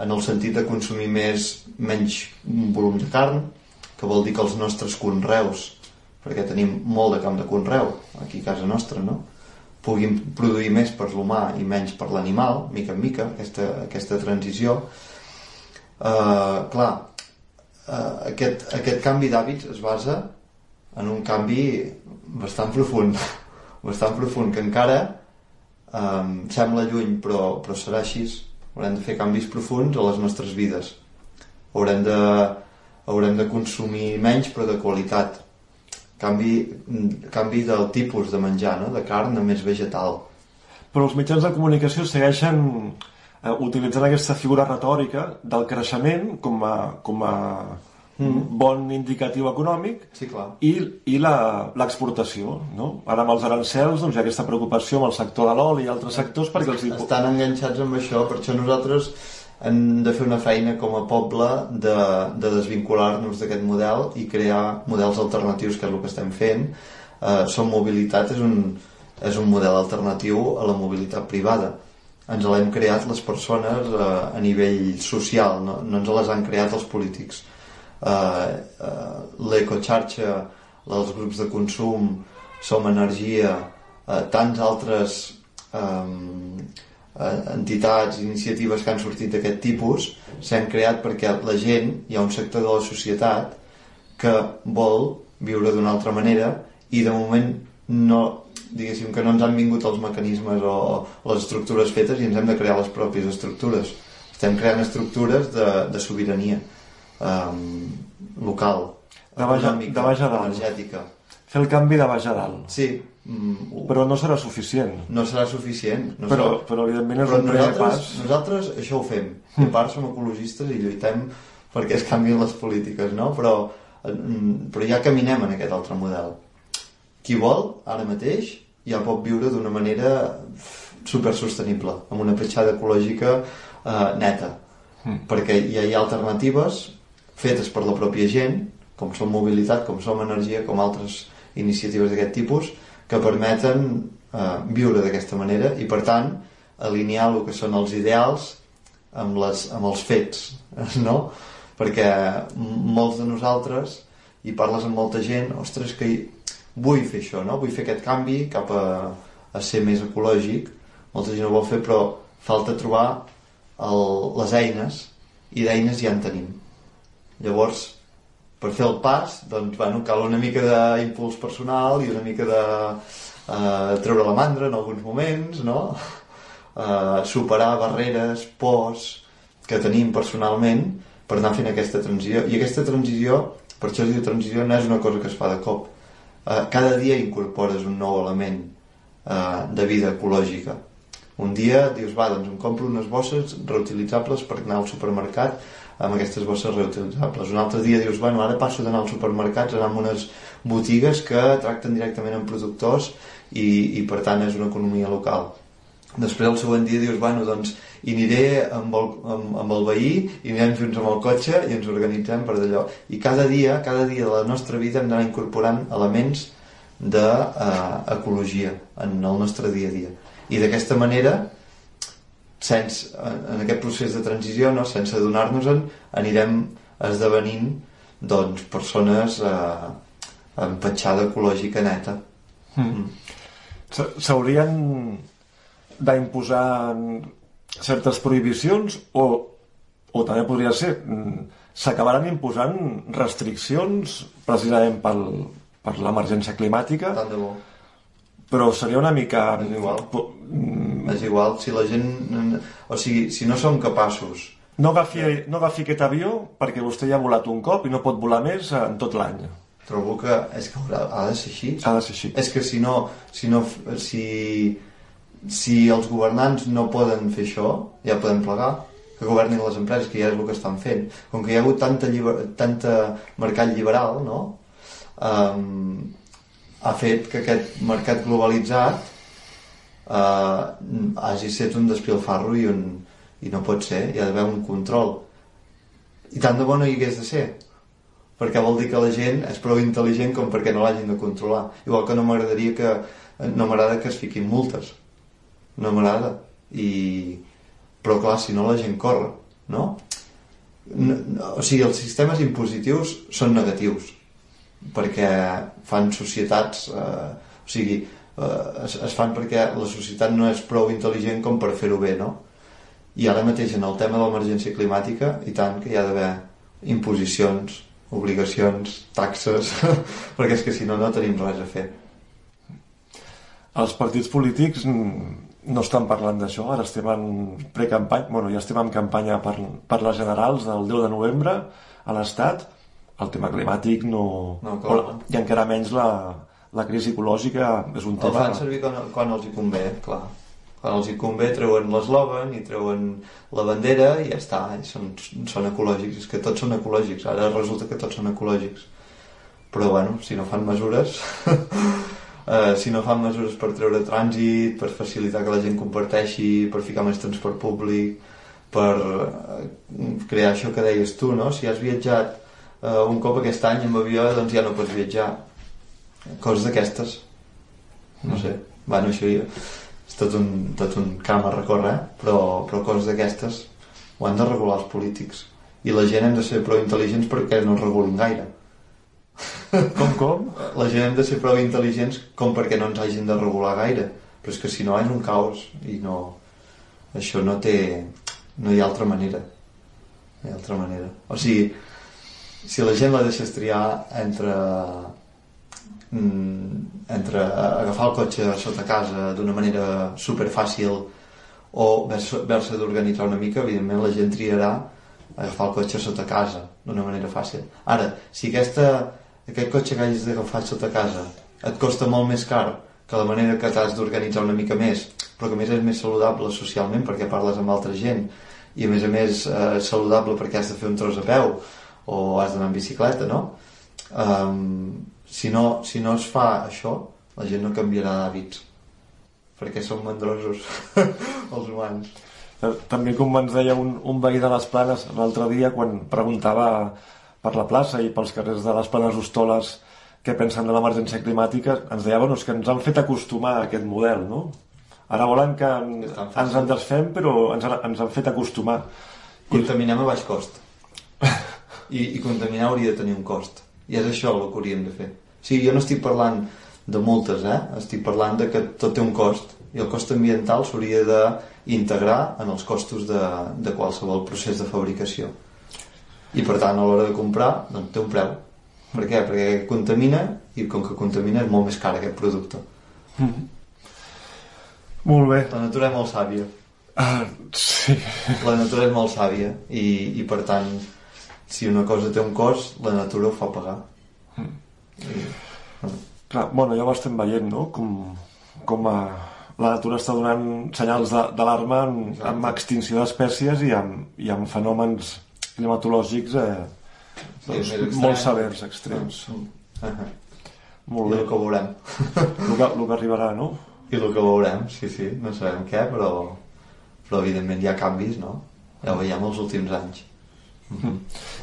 Speaker 2: en el sentit de consumir més, menys volum de carn, que vol dir que els nostres conreus, perquè tenim molt de camp de conreu aquí a casa nostra, no? puguin produir més per l'humà i menys per l'animal, mica en mica, aquesta, aquesta transició. Uh, clar, uh, aquest, aquest canvi d'hàbits es basa en un canvi bastant profund, bastant profund, que encara um, sembla lluny, però, però serà així. Haurem de fer canvis profuns a les nostres vides. Haurem de haurem de consumir menys però de qualitat canvi, canvi del tipus de menjar no? de carn a més vegetal
Speaker 1: però els mitjans de comunicació segueixen eh, utilitzant aquesta figura retòrica del creixement com a, com a mm. bon indicatiu econòmic
Speaker 2: sí, clar.
Speaker 1: i, i l'exportació. No? Ara amb els arancels doncs, hi ha aquesta preocupació amb el sector de l'oli i altres sectors perquè els...
Speaker 2: Estan enganxats amb això, per això nosaltres hem de fer una feina com a poble de, de desvincular-nos d'aquest model i crear models alternatius, que és el que estem fent. Eh, Som Mobilitat és un, és un model alternatiu a la mobilitat privada. Ens l'hem creat les persones eh, a nivell social, no, no ens les han creat els polítics. Eh, eh, L'ecoxarxa, els grups de consum, Som Energia, eh, tants altres eh, eh, entitats, iniciatives que han sortit d'aquest tipus s'han creat perquè la gent, hi ha un sector de la societat que vol viure d'una altra manera i de moment no, diguéssim que no ens han vingut els mecanismes o, les estructures fetes i ens hem de crear les pròpies estructures. Estem creant estructures de, de sobirania um, local
Speaker 1: de baix, de baix a dalt
Speaker 2: energètica
Speaker 1: fer el canvi de baix a dalt
Speaker 2: sí,
Speaker 1: Mm, però no serà suficient.
Speaker 2: No serà suficient. No
Speaker 1: però,
Speaker 2: serà...
Speaker 1: però evidentment és però un primer pas.
Speaker 2: Nosaltres això ho fem. Mm. A part som ecologistes i lluitem perquè es canvien les polítiques, no? Però, mm, però ja caminem en aquest altre model. Qui vol, ara mateix, ja pot viure d'una manera supersostenible, amb una petjada ecològica eh, neta. Mm. Perquè ja hi ha alternatives fetes per la pròpia gent, com som mobilitat, com som energia, com altres iniciatives d'aquest tipus, que permeten eh, viure d'aquesta manera i per tant alinear el que són els ideals amb, les, amb els fets no? perquè molts de nosaltres i parles amb molta gent ostres que vull fer això no? vull fer aquest canvi cap a, a ser més ecològic molta gent ho vol fer però falta trobar el, les eines i d'eines ja en tenim llavors per fer el pas doncs, bueno, cal una mica d'impuls personal i una mica de eh, treure la mandra en alguns moments no? eh, superar barreres, pors que tenim personalment per anar fent aquesta transició. I aquesta transició, per això es diu transició no és una cosa que es fa de cop. Eh, cada dia incorpores un nou element eh, de vida ecològica. Un dia dius, va, doncs em compro unes bosses reutilitzables per anar al supermercat amb aquestes bosses reutilitzables. Un altre dia dius, bueno, ara passo d'anar als supermercats, anar a unes botigues que tracten directament amb productors i, i per tant és una economia local. després el següent dia dius, bueno, doncs i aniré amb el, amb, amb el veí i anirem junts amb el cotxe i ens organitzem per d'allò i cada dia, cada dia de la nostra vida hem d'anar incorporant elements d'ecologia eh, en el nostre dia a dia i d'aquesta manera sense, en aquest procés de transició no, sense adonar-nos-en anirem esdevenint doncs, persones eh, amb petjada ecològica neta.
Speaker 1: Mm. s'haurien d'imposar certes prohibicions o, o també podria ser mm, s'acabaran imposant restriccions precisament pel, per l'emergència climàtica?
Speaker 2: Tant de bo
Speaker 1: però seria una mica
Speaker 2: és igual, mm, és igual. si la gent o sigui, si no som capaços
Speaker 1: no agafi, no agafi aquest avió perquè vostè ja ha volat un cop i no pot volar més en tot l'any
Speaker 2: trobo que és que haurà, ha de ser així
Speaker 1: ha de ser així
Speaker 2: és que si no si, no, si si els governants no poden fer això, ja podem plegar que governin les empreses, que ja és el que estan fent. Com que hi ha hagut tanta, lliber, tanta mercat liberal, no? Um, ha fet que aquest mercat globalitzat uh, hagi estat un despilfarro i, un, i no pot ser, hi ha d'haver un control. I tant de bo no hi hagués de ser, perquè vol dir que la gent és prou intel·ligent com perquè no l'hagin de controlar. Igual que no m'agradaria que no m'agrada que es fiquin multes no m'agrada i... però clar, si no la gent corre no? no, no o sigui, els sistemes impositius són negatius perquè fan societats eh, o sigui, eh, es, es fan perquè la societat no és prou intel·ligent com per fer-ho bé, no? I ara mateix en el tema de l'emergència climàtica i tant que hi ha d'haver imposicions, obligacions, taxes, perquè és que si no no tenim res a fer.
Speaker 1: Els partits polítics no estan parlant d'això, ara estem en precampanya, bueno, ja estem en campanya per, per les generals del 10 de novembre a l'Estat, el tema climàtic no...
Speaker 2: no clar.
Speaker 1: I encara menys la, la crisi ecològica és un tema...
Speaker 2: El fan servir quan, quan els hi convé, clar. Quan els hi convé treuen l'eslògan i treuen la bandera i ja està, i són, són ecològics. És que tots són ecològics, ara resulta que tots són ecològics. Però bueno, si no fan mesures... eh, si no fan mesures per treure trànsit, per facilitar que la gent comparteixi, per ficar més transport públic, per eh, crear això que deies tu, no? Si has viatjat eh, un cop aquest any amb avió, doncs ja no pots viatjar. Coses d'aquestes. No sé. Bueno, això ja és tot un, tot un camp a recórrer, eh? però, però coses d'aquestes ho han de regular els polítics. I la gent hem de ser prou intel·ligents perquè no es regulin gaire
Speaker 1: com, com?
Speaker 2: La gent hem de ser prou intel·ligents com perquè no ens hagin de regular gaire. Però és que si no és un caos i no... Això no té... No hi ha altra manera. No hi ha altra manera. O sigui, si la gent la deixes triar entre mm, entre agafar el cotxe sota casa d'una manera super fàcil o haver-se d'organitzar una mica, evidentment la gent triarà agafar el cotxe sota casa d'una manera fàcil. Ara, si aquesta aquest cotxe que hagis d'agafar sota casa et costa molt més car que la manera que t'has d'organitzar una mica més, però que més és més saludable socialment perquè parles amb altra gent i a més a més eh, saludable perquè has de fer un tros a peu o has d'anar en bicicleta, no? Um, si no? Si no es fa això, la gent no canviarà d'hàbits perquè som mandrosos els humans.
Speaker 1: També com ens deia un, un veí de les planes l'altre dia quan preguntava per la plaça i pels carrers de les planes hostoles que pensen de l'emergència climàtica, ens deia bueno, que ens han fet acostumar a aquest model, no? Ara volen que en, ens en desfem, però ens, ens han fet acostumar.
Speaker 2: Contaminem a baix cost. I, I contaminar hauria de tenir un cost. I és això el que hauríem de fer. O sigui, jo no estic parlant de multes, eh? Estic parlant de que tot té un cost. I el cost ambiental s'hauria d'integrar en els costos de, de qualsevol procés de fabricació i per tant a l'hora de comprar doncs té un preu per què? perquè contamina i com que contamina és molt més car aquest producte mm -hmm.
Speaker 1: molt bé
Speaker 2: la natura és molt sàvia
Speaker 1: uh, sí.
Speaker 2: la natura és molt sàvia i, i per tant si una cosa té un cost la natura ho fa pagar mm.
Speaker 1: I, bueno. Clar, bueno, ja ho estem veient no? com, com a, la natura està donant senyals d'alarma amb, amb extinció d'espècies i amb, i amb fenòmens climatològics eh, doncs, sí, molt severs, extrems. Uh -huh.
Speaker 2: Molt bé. I el que veurem.
Speaker 1: el, que, el que arribarà, no?
Speaker 2: i el que veurem, sí, sí, no sabem què, però, però evidentment hi ha canvis, no? Ja ho veiem els últims anys.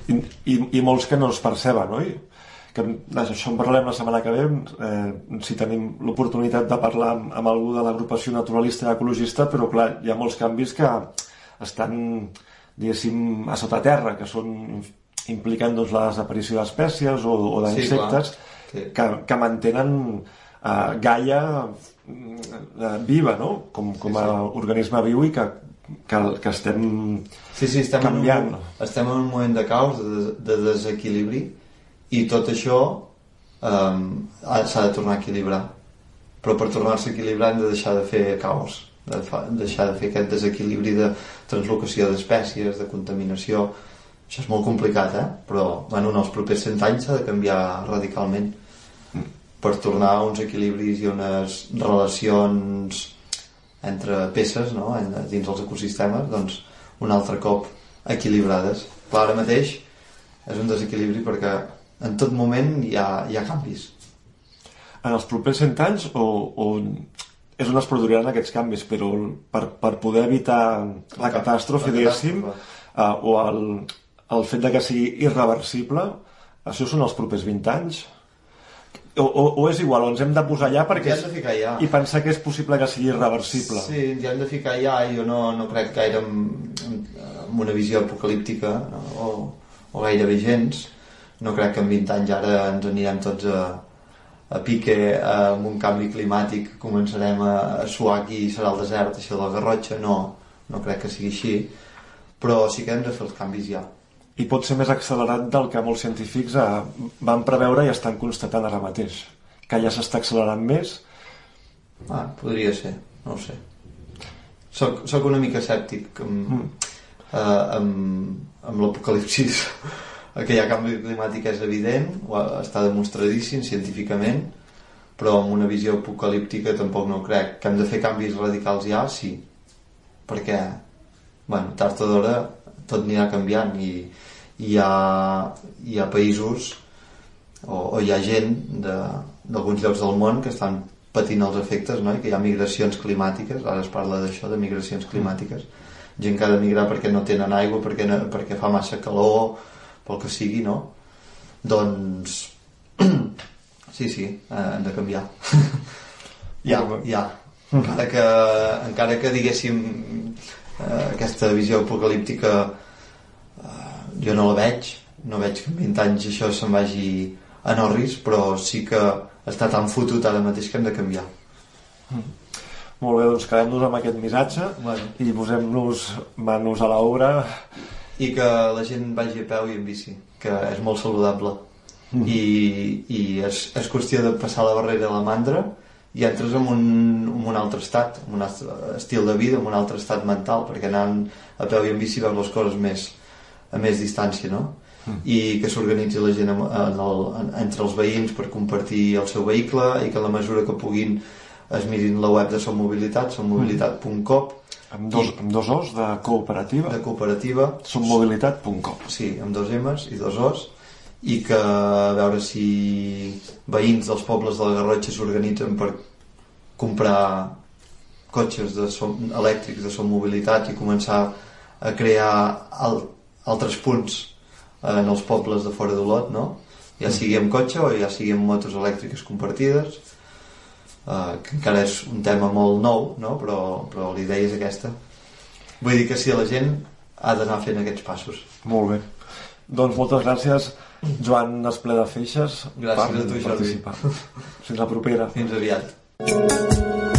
Speaker 1: I, i, i molts que no es perceben, oi? Que d'això en parlem la setmana que ve, eh, si tenim l'oportunitat de parlar amb, amb algú de l'agrupació naturalista i ecologista, però clar, hi ha molts canvis que estan, diguéssim, a sota terra, que són implicant doncs, la desaparició d'espècies o, o d'insectes
Speaker 2: Sí, sí.
Speaker 1: que, que mantenen eh, Gaia eh, viva, no? Com, com a
Speaker 2: Sí, sí.
Speaker 1: organisme viu i que, que, que estem
Speaker 2: Sí, sí, estem, en un, estem en un moment de caos, de, de desequilibri, i tot això um, s'ha de tornar a equilibrar. Però per tornar-se a equilibrar hem de deixar de fer caos, de fa, deixar de fer aquest desequilibri de translocació d'espècies, de contaminació... Això és molt complicat, eh? Però, bueno, en els propers 100 anys s'ha de canviar radicalment per tornar a uns equilibris i unes relacions entre peces no? Dins els ecosistemes doncs un altre cop equilibrades. Clar, ara mateix és un desequilibri perquè en tot moment hi ha, hi ha canvis.
Speaker 1: En els propers 100 anys o, o és on es produiran aquests canvis, però per, per poder evitar la catàstrofe, diguéssim, uh, o el, el fet de que sigui irreversible, això són els propers 20 anys? O, o, o és igual, o ens hem de posar allà perquè...
Speaker 2: Ens hem de ficar allà.
Speaker 1: I pensar que és possible que sigui irreversible.
Speaker 2: Sí, ens hem de ficar ja, jo no, no crec gaire en, en, en una visió apocalíptica no? o, o gairebé gens. No crec que en 20 anys ara ens anirem tots a, a pique eh, amb un canvi climàtic, començarem a, a suar aquí i serà el desert, això de la Garrotxa, no, no crec que sigui així. Però sí que hem de fer els canvis ja.
Speaker 1: I pot ser més accelerat del que molts científics eh, van preveure i estan constatant ara mateix. Que ja s'està accelerant més.
Speaker 2: Ah, podria ser, no ho sé. Soc, soc una mica escèptic amb, mm. eh, amb, amb l'apocalipsis. que hi ha canvi climàtic és evident, ho ha- està demostradíssim científicament, però amb una visió apocalíptica tampoc no crec. Que hem de fer canvis radicals ja, sí. Perquè, bueno, tard o d'hora tot anirà canviant i hi, ha, hi ha països o, o hi ha gent de- d'alguns llocs del món que estan patint els efectes, no? I que hi ha migracions climàtiques, ara es parla d'això, de migracions climàtiques, gent que ha de migrar perquè no tenen aigua, perquè, no, perquè fa massa calor, pel que sigui, no? Doncs... sí, sí, eh, hem de canviar. ja, ja. Encara que, encara que diguéssim eh, aquesta visió apocalíptica jo no la veig, no veig que en 20 anys això se'n vagi a Norris, però sí que està tan fotut ara mateix que hem de canviar.
Speaker 1: Molt bé, doncs quedem-nos amb aquest missatge
Speaker 2: Bueno.
Speaker 1: i posem-nos manos a l'obra.
Speaker 2: I que la gent vagi a peu i en bici, que és molt saludable. I, i és, és qüestió de passar la barrera de la mandra i entres en un, en un altre estat, en un altre estil de vida, en un altre estat mental, perquè anant a peu i en bici veus les coses més, a més distància, no? i que s'organitzi la gent en, el, en, entre els veïns per compartir el seu vehicle i que en la mesura que puguin es mirin la web de Som Mobilitat, sommobilitat.com
Speaker 1: Amb dos, amb dos os de cooperativa.
Speaker 2: de cooperativa
Speaker 1: Sommobilitat.com
Speaker 2: sí, amb dos M's i dos O's i que a veure si veïns dels pobles de la Garrotxa s'organitzen per comprar cotxes de som, elèctrics de Som Mobilitat i començar a crear al, altres punts en els pobles de fora d'Olot, no? Ja sigui amb cotxe o ja sigui amb motos elèctriques compartides, eh, que encara és un tema molt nou, no? Però, però la idea és aquesta. Vull dir que si la gent ha d'anar fent aquests passos.
Speaker 1: Molt bé. Doncs moltes gràcies, Joan Esplé de Feixes,
Speaker 2: Gràcies
Speaker 1: per
Speaker 2: a tu, Jordi.
Speaker 1: participar. Fins la propera.
Speaker 2: Fins aviat.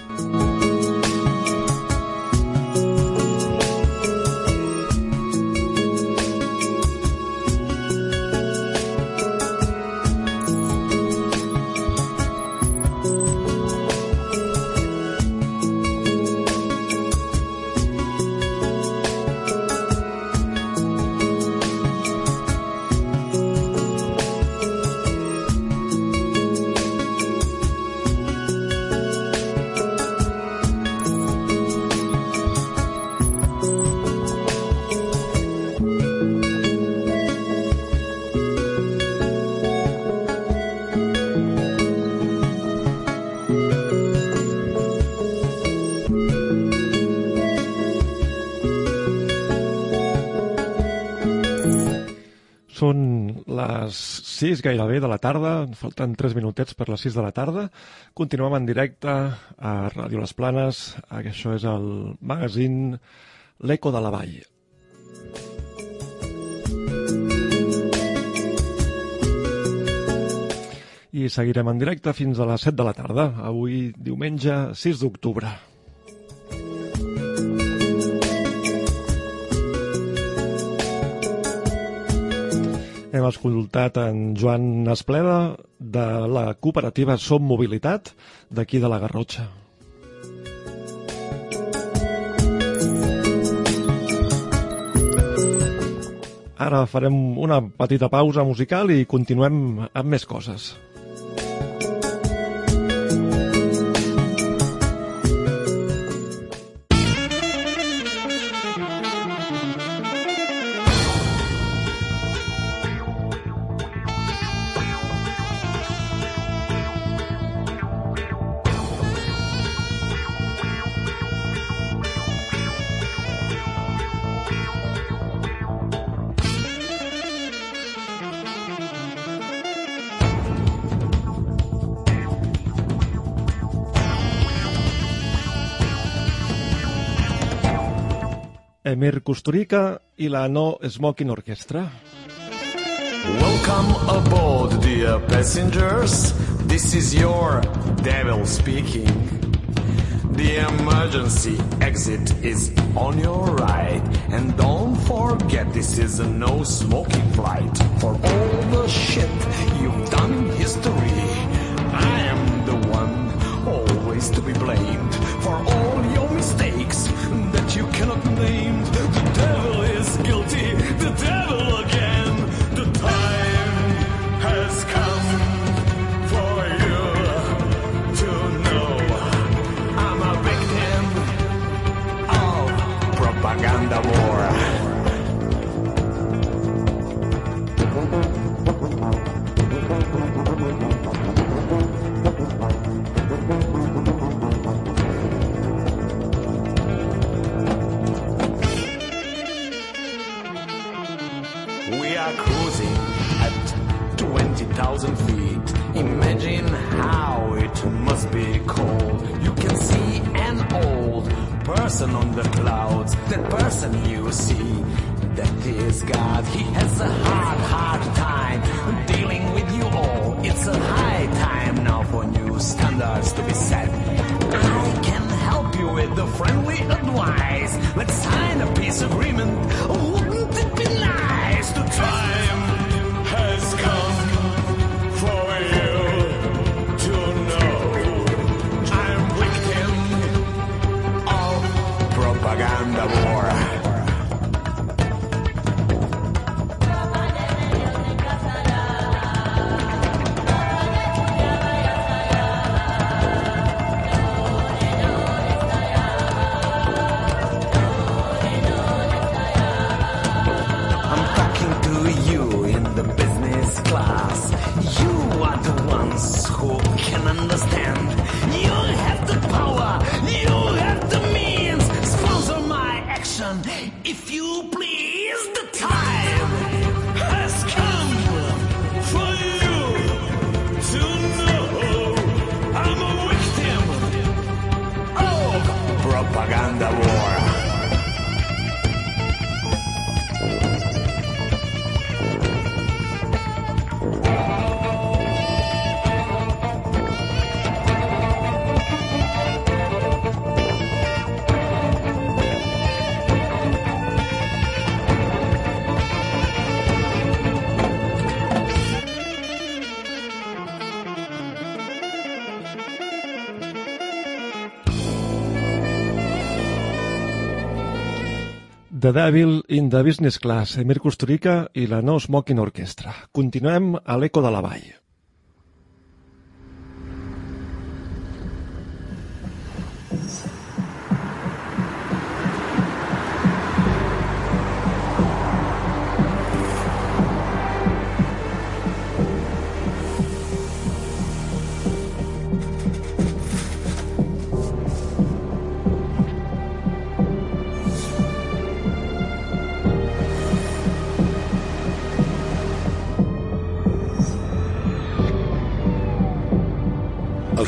Speaker 1: 6 gairebé de la tarda, falten 3 minutets per les 6 de la tarda. Continuem en directe a Ràdio Les Planes. Això és el magazín L'Eco de la Vall. I seguirem en directe fins a les 7 de la tarda, avui diumenge 6 d'octubre. Hem escoltat en Joan Espleda de la cooperativa Som Mobilitat d'aquí de la Garrotxa. Ara farem una petita pausa musical i continuem amb més coses. Emir Kusturica i la No Smoking Orchestra.
Speaker 3: Welcome aboard, dear passengers. This is your devil speaking. The emergency exit is on your right. And don't forget, this is a no smoking flight. For all the shit you've done in history, I am the one always to be blamed. For all your mistakes The devil is guilty, the devil again. The time has come for you to know I'm a victim of propaganda war. Person on the clouds. That person you see, that is God. He has a hard, hard time dealing with you all. It's a high time now for new standards to be set. I can help you with the friendly advice. Let's sign a peace agreement. Wouldn't it be nice? The time has come
Speaker 1: Devil in the Business Class, Emir Costurica i la No Smoking Orchestra. Continuem a l'Eco de la Vall.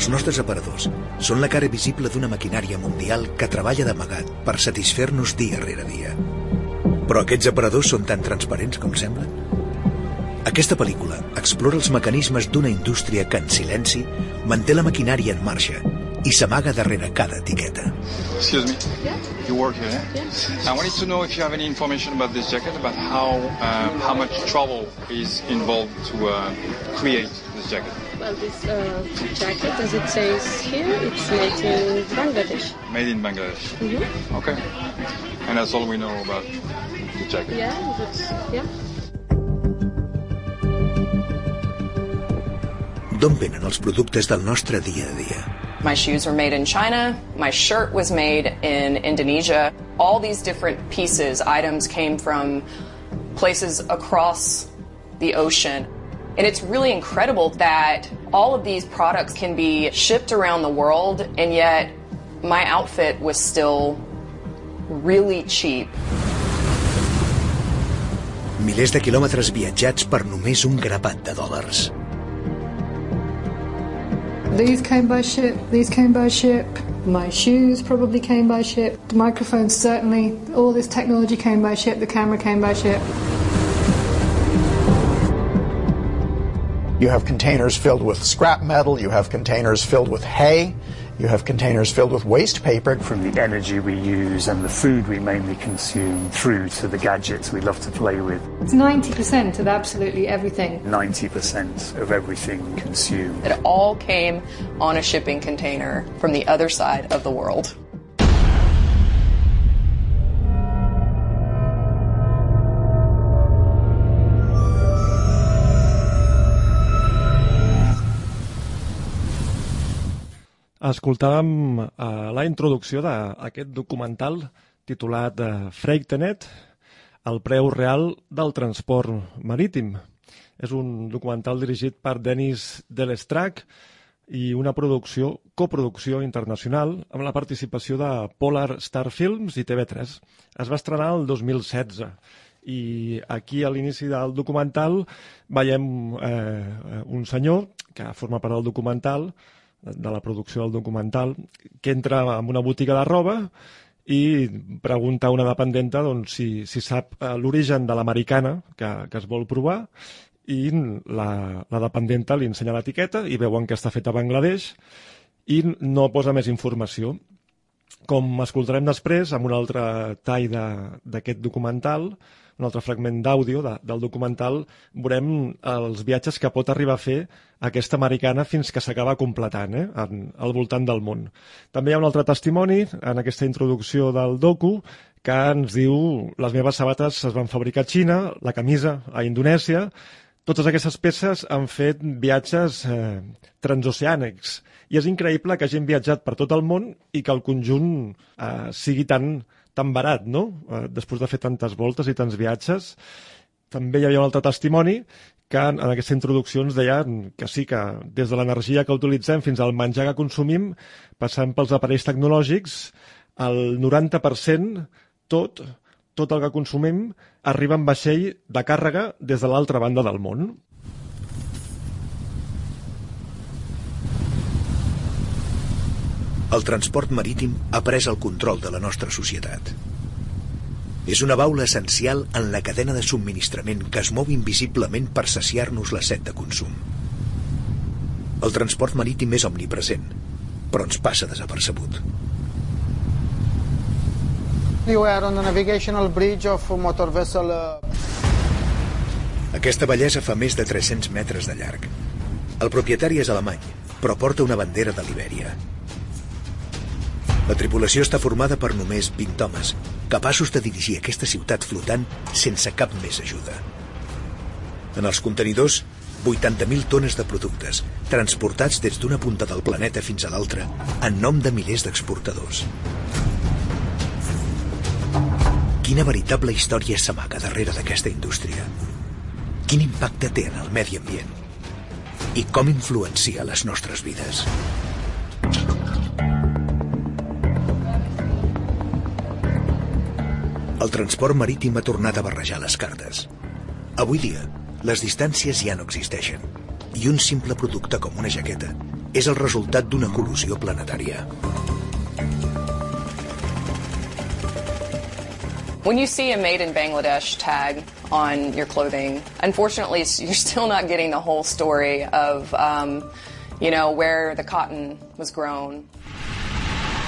Speaker 4: Els nostres aparadors són la cara visible d'una maquinària mundial que treballa d'amagat per satisfer-nos dia rere dia. Però aquests aparadors són tan transparents com semblen? Aquesta pel·lícula explora els mecanismes d'una indústria que en silenci manté la maquinària en marxa i s'amaga darrere cada etiqueta.
Speaker 5: Excuse me. You work here, eh? I wanted to know if you have any information about this jacket, about how uh, how much trouble is involved to uh, create this jacket.
Speaker 6: Well, this uh, jacket, as it says here, it's made in Bangladesh.
Speaker 5: Made in Bangladesh.
Speaker 6: Mm-hmm.
Speaker 5: Okay. And that's all we know about the jacket.
Speaker 6: Yeah, that's, yeah.
Speaker 4: D'on venen els productes del nostre dia a dia?
Speaker 7: My shoes were made in China. My shirt was made in Indonesia. All these different pieces, items came from places across the ocean. And it's really incredible that all of these products can be shipped around the world, and yet my outfit was still really cheap.
Speaker 4: Milers de quilòmetres viatjats per només un grapat de dòlars.
Speaker 8: These came by ship, these came by ship, my shoes probably came by ship, the microphones certainly, all this technology came by ship, the camera came by ship.
Speaker 9: You have containers filled with scrap metal, you have containers filled with hay, you have containers filled with waste paper.
Speaker 10: From the energy we use and the food we mainly consume through to the gadgets we love to play with.
Speaker 8: It's 90% of absolutely everything.
Speaker 10: 90% of everything consumed.
Speaker 7: It all came on a shipping container from the other side of the world.
Speaker 1: Escoltàvem eh, la introducció d'aquest documental titulat eh, Freightenet, el preu real del transport marítim. És un documental dirigit per Denis Delestrac i una producció, coproducció internacional amb la participació de Polar Star Films i TV3. Es va estrenar el 2016 i aquí a l'inici del documental veiem eh, un senyor que forma part del documental de la producció del documental, que entra en una botiga de roba i pregunta a una dependenta doncs, si, si sap eh, l'origen de l'americana que, que es vol provar i la, la dependenta li ensenya l'etiqueta i veuen que està feta a Bangladesh i no posa més informació. Com escoltarem després, amb un altre tall d'aquest documental, un altre fragment d'àudio de, del documental, veurem els viatges que pot arribar a fer aquesta americana fins que s'acaba completant eh, en, al voltant del món. També hi ha un altre testimoni en aquesta introducció del docu que ens diu les meves sabates es van fabricar a Xina, la camisa a Indonèsia, totes aquestes peces han fet viatges eh, transoceànics i és increïble que hagin viatjat per tot el món i que el conjunt eh, sigui tan, tan barat, no? Eh, després de fer tantes voltes i tants viatges. També hi havia un altre testimoni que en aquesta introducció ens deia que sí, que des de l'energia que utilitzem fins al menjar que consumim, passant pels aparells tecnològics, el 90% tot tot el que consumim arriba en vaixell de càrrega des de l'altra banda del món.
Speaker 4: El transport marítim ha pres el control de la nostra societat. És una baula essencial en la cadena de subministrament que es mou invisiblement per saciar-nos la set de consum. El transport marítim és omnipresent, però ens passa desapercebut.
Speaker 11: You are on the navigational bridge of motor vessel.
Speaker 4: Aquesta bellesa fa més de 300 metres de llarg. El propietari és alemany, però porta una bandera de Libèria. La tripulació està formada per només 20 homes, capaços de dirigir aquesta ciutat flotant sense cap més ajuda. En els contenidors, 80.000 tones de productes, transportats des d'una punta del planeta fins a l'altra, en nom de milers d'exportadors. Quina veritable història s'amaga darrere d'aquesta indústria? Quin impacte té en el medi ambient? I com influencia les nostres vides? El transport marítim ha tornat a barrejar les cartes. Avui dia, les distàncies ja no existeixen i un simple producte com una jaqueta és el resultat d'una col·lusió planetària.
Speaker 7: When you see a made in Bangladesh tag on your clothing, unfortunately, you're still not getting the whole story of, um, you know, where the cotton was grown.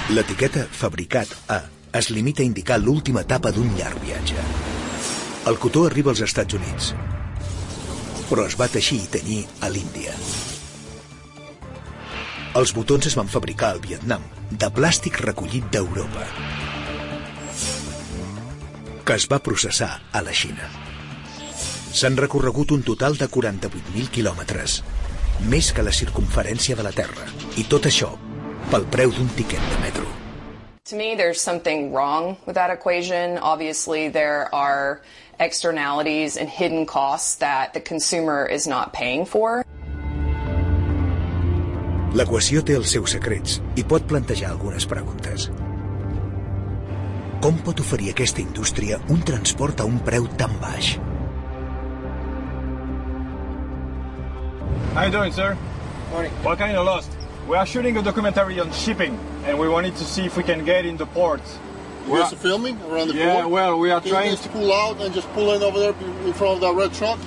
Speaker 4: L'etiqueta fabricat a es limita a indicar l'última etapa d'un llarg viatge. El cotó arriba als Estats Units, però es va teixir i tenyir a l'Índia. Els botons es van fabricar al Vietnam, de plàstic recollit d'Europa, que es va processar a la Xina. S'han recorregut un total de 48.000 quilòmetres, més que la circunferència de la Terra, i tot això pel preu d'un tiquet de metro.
Speaker 7: To me, there's something wrong with that equation. Obviously, there are externalities and hidden costs that the consumer is not paying for.
Speaker 4: L'equació té els seus secrets i pot plantejar algunes preguntes. Com pot oferir aquesta indústria un transport a un preu tan baix?
Speaker 5: How you doing, sir? Morning. What kind of lost? We are shooting a documentary on shipping, and we wanted to see if we can get in the port.
Speaker 12: You guys are filming around the
Speaker 5: Yeah,
Speaker 12: port?
Speaker 5: well, we are
Speaker 12: Can
Speaker 5: trying
Speaker 12: you guys pull out and just pull in over there in front of that red truck?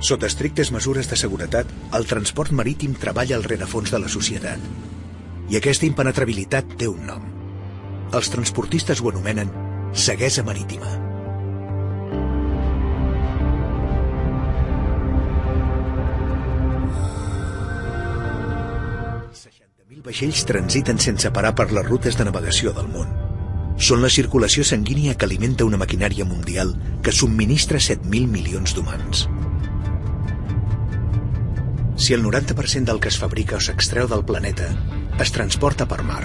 Speaker 4: Sota estrictes mesures de seguretat, el transport marítim treballa al rerefons de la societat. I aquesta impenetrabilitat té un nom. Els transportistes ho anomenen ceguesa marítima. Mil vaixells transiten sense parar per les rutes de navegació del món. Són la circulació sanguínia que alimenta una maquinària mundial que subministra 7.000 milions d'humans. Si el 90% del que es fabrica o s'extreu del planeta es transporta per mar,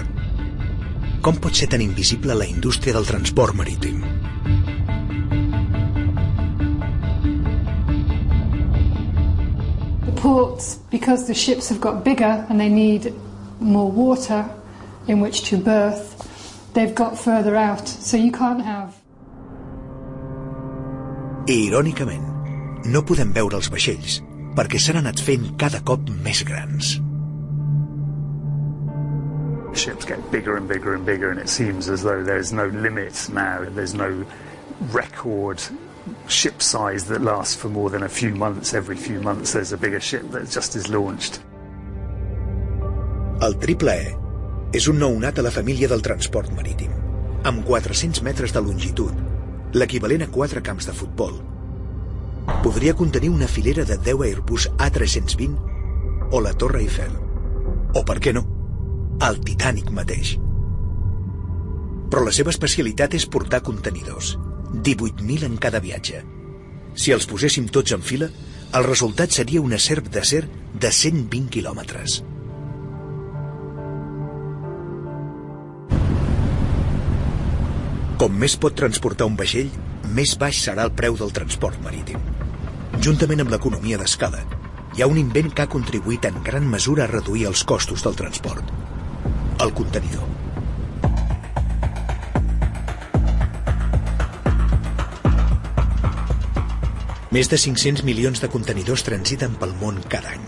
Speaker 4: com pot ser tan invisible la indústria del transport marítim?
Speaker 8: Ports, because the ships have got bigger and they need more water in which to berth, they've got further out. So you can't have
Speaker 4: I, irònicament, no podem veure els vaixells perquè s'han anat fent cada cop més grans.
Speaker 10: Ships get bigger and bigger and bigger, and it seems as though there's no limit now. There's no record ship size that lasts for more than a few months. Every few months, there's a bigger ship that just is launched.
Speaker 4: El Triple E és un nounat a la família del transport marítim, amb 400 metres de longitud, l'equivalent a 4 camps de futbol. Podria contenir una filera de 10 Airbus A320 o la Torre Eiffel. O, per què no, el Titanic mateix. Però la seva especialitat és portar contenidors, 18.000 en cada viatge. Si els poséssim tots en fila, el resultat seria una serp d'acer de 120 quilòmetres. Com més pot transportar un vaixell, més baix serà el preu del transport marítim. Juntament amb l'economia d'escala, hi ha un invent que ha contribuït en gran mesura a reduir els costos del transport. El contenidor. Més de 500 milions de contenidors transiten pel món cada any.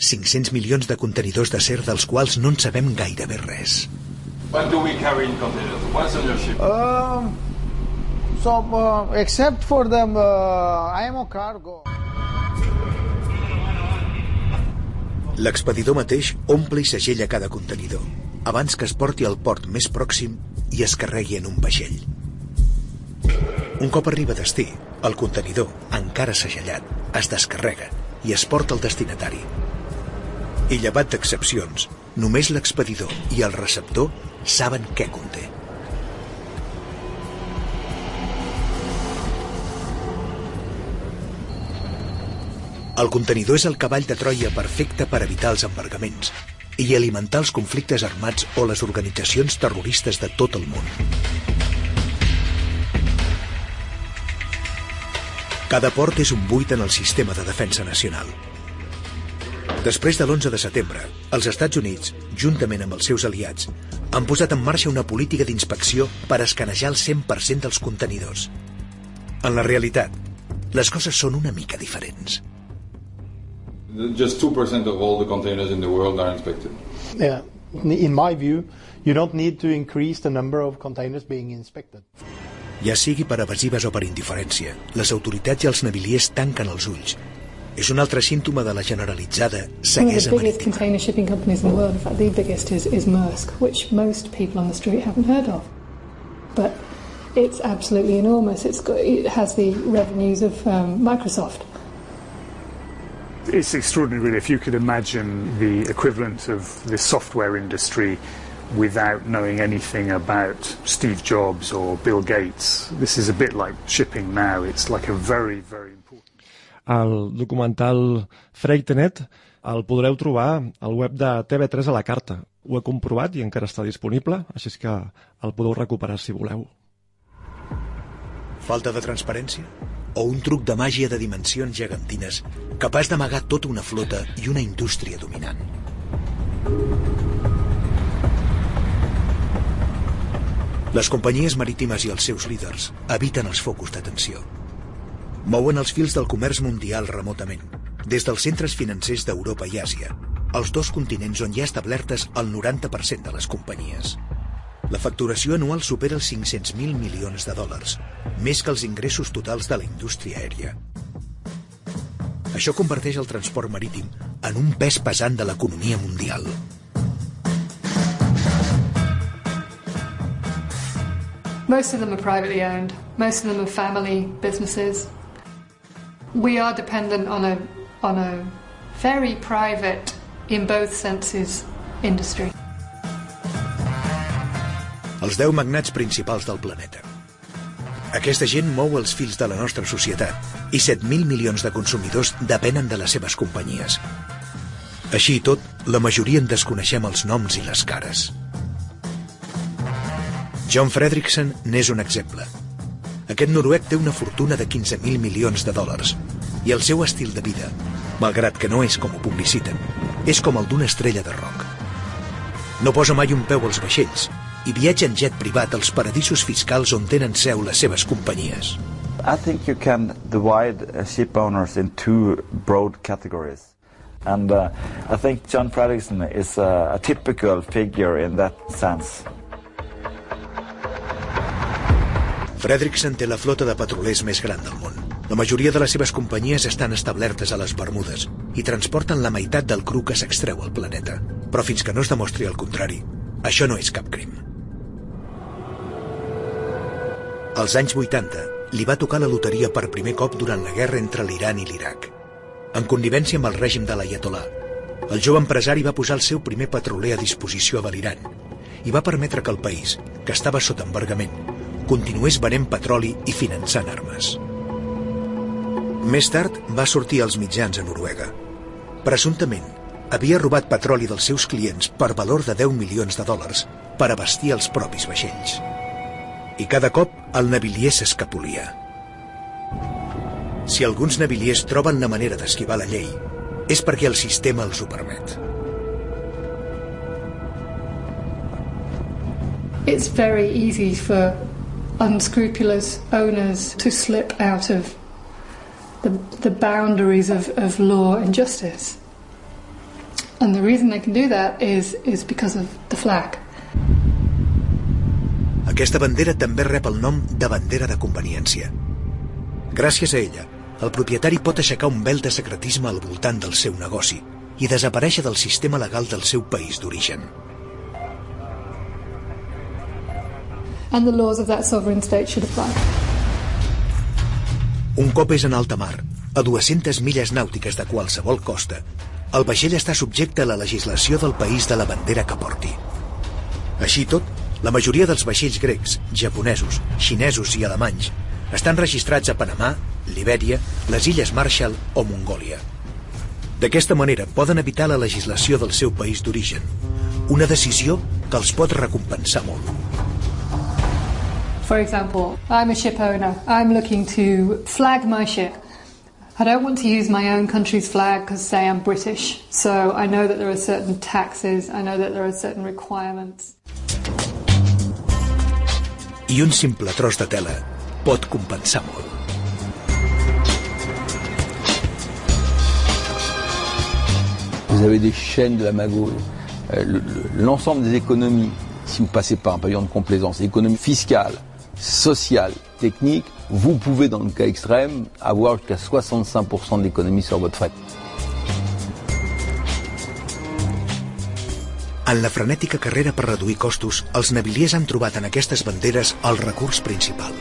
Speaker 4: 500 milions de contenidors d'acer dels quals no en sabem gairebé res.
Speaker 5: What do we carry in containers? What's on your ship?
Speaker 11: Um, so, uh, except for the uh, IMO cargo.
Speaker 4: L'expedidor mateix omple i segella cada contenidor, abans que es porti al port més pròxim i es carregui en un vaixell. Un cop arriba a destí, el contenidor, encara segellat, es descarrega i es porta al destinatari. I llevat d'excepcions, només l'expedidor i el receptor saben què conté. El contenidor és el cavall de Troia perfecte per evitar els embargaments i alimentar els conflictes armats o les organitzacions terroristes de tot el món. Cada port és un buit en el sistema de defensa nacional. Després de l'11 de setembre, els Estats Units, juntament amb els seus aliats, han posat en marxa una política d'inspecció per escanejar el 100% dels contenidors. En la realitat, les coses són una mica diferents.
Speaker 5: Just 2% of all the containers in the world are inspected.
Speaker 9: Yeah, in my view, you don't need to increase the number of containers being inspected.
Speaker 4: Ja sigui per evasives o per indiferència, les autoritats i els naviliers tanquen els ulls. És un altre símptoma de la generalitzada
Speaker 8: One of
Speaker 4: ceguesa
Speaker 8: the biggest
Speaker 4: marítima.
Speaker 8: container shipping companies in the world, in fact, the biggest is, is Maersk, which most people on the street haven't heard of. But it's absolutely enormous. It's got, it has the revenues of um, Microsoft.
Speaker 10: It's extraordinary, really. If you could imagine the equivalent of the software industry without knowing anything about Steve Jobs or Bill Gates, this is a bit like shipping now. It's like a very, very important.
Speaker 1: El documental Freightenet el podreu trobar al web de TV3 a la carta. Ho he comprovat i encara està disponible, així que el podeu recuperar si voleu.
Speaker 4: Falta de transparència? O un truc de màgia de dimensions gegantines capaç d'amagar tota una flota i una indústria dominant? Les companyies marítimes i els seus líders eviten els focus d'atenció. Mouen els fils del comerç mundial remotament, des dels centres financers d'Europa i Àsia, els dos continents on hi ha establertes el 90% de les companyies. La facturació anual supera els 500.000 milions de dòlars, més que els ingressos totals de la indústria aèria. Això converteix el transport marítim en un pes pesant de l'economia mundial.
Speaker 8: Most of them are privately owned. Most of them are family businesses. We are dependent on a on a very private, in both senses, industry.
Speaker 4: Els 10 magnats principals del planeta. Aquesta gent mou els fils de la nostra societat i 7.000 milions de consumidors depenen de les seves companyies. Així i tot, la majoria en desconeixem els noms i les cares. John Fredrickson n'és un exemple. Aquest noruec té una fortuna de 15.000 milions de dòlars i el seu estil de vida, malgrat que no és com ho publiciten, és com el d'una estrella de rock. No posa mai un peu als vaixells i viatja en jet privat als paradisos fiscals on tenen seu les seves companyies.
Speaker 13: I think you can divide uh, ship owners in two broad categories. And uh, I think John Fredrickson is a, a typical figure in that sense.
Speaker 4: Fredrickson té la flota de petrolers més gran del món. La majoria de les seves companyies estan establertes a les Bermudes i transporten la meitat del cru que s'extreu al planeta. Però fins que no es demostri el contrari, això no és cap crim. Als anys 80, li va tocar la loteria per primer cop durant la guerra entre l'Iran i l'Iraq. En connivència amb el règim de l'Ayatollah, el jove empresari va posar el seu primer petroler a disposició de l'Iran i va permetre que el país, que estava sota embargament, continués venent petroli i finançant armes. Més tard va sortir als mitjans a Noruega. Presumptament, havia robat petroli dels seus clients per valor de 10 milions de dòlars per abastir els propis vaixells. I cada cop el navilier s'escapolia. Si alguns naviliers troben la manera d'esquivar la llei, és perquè el sistema els ho permet.
Speaker 8: It's very easy for unscrupulous owners to slip out of the, the boundaries of, of law and justice. And the reason they can do that is, is because of the flag.
Speaker 4: Aquesta bandera també rep el nom de bandera de conveniència. Gràcies a ella, el propietari pot aixecar un vel de secretisme al voltant del seu negoci i desaparèixer del sistema legal del seu país d'origen.
Speaker 8: And the laws of that sovereign state should apply.
Speaker 4: Un cop és en alta mar, a 200 milles nàutiques de qualsevol costa, el vaixell està subjecte a la legislació del país de la bandera que porti. Així tot, la majoria dels vaixells grecs, japonesos, xinesos i alemanys estan registrats a Panamà, Libèria, les Illes Marshall o Mongòlia. D'aquesta manera poden evitar la legislació del seu país d'origen, una decisió que els pot recompensar molt.
Speaker 8: For example, I'm a ship owner. I'm looking to flag my ship. I don't want to use my own country's flag because, say, I'm British. So I know that there are certain taxes, I know that there are certain requirements.
Speaker 4: I un simple tros de tela pot compensar molt.
Speaker 14: vous avez des chaînes de la magouille. Euh, le- le- L'ensemble des économies, si vous passez par un pavillon de complaisance, économie fiscale, sociale, technique, vous pouvez, dans le cas extrême, avoir jusqu'à 65% de l'économie sur votre fret.
Speaker 4: En la frenètica carrera per reduir costos, els naviliers han trobat en aquestes banderes el recurs principal.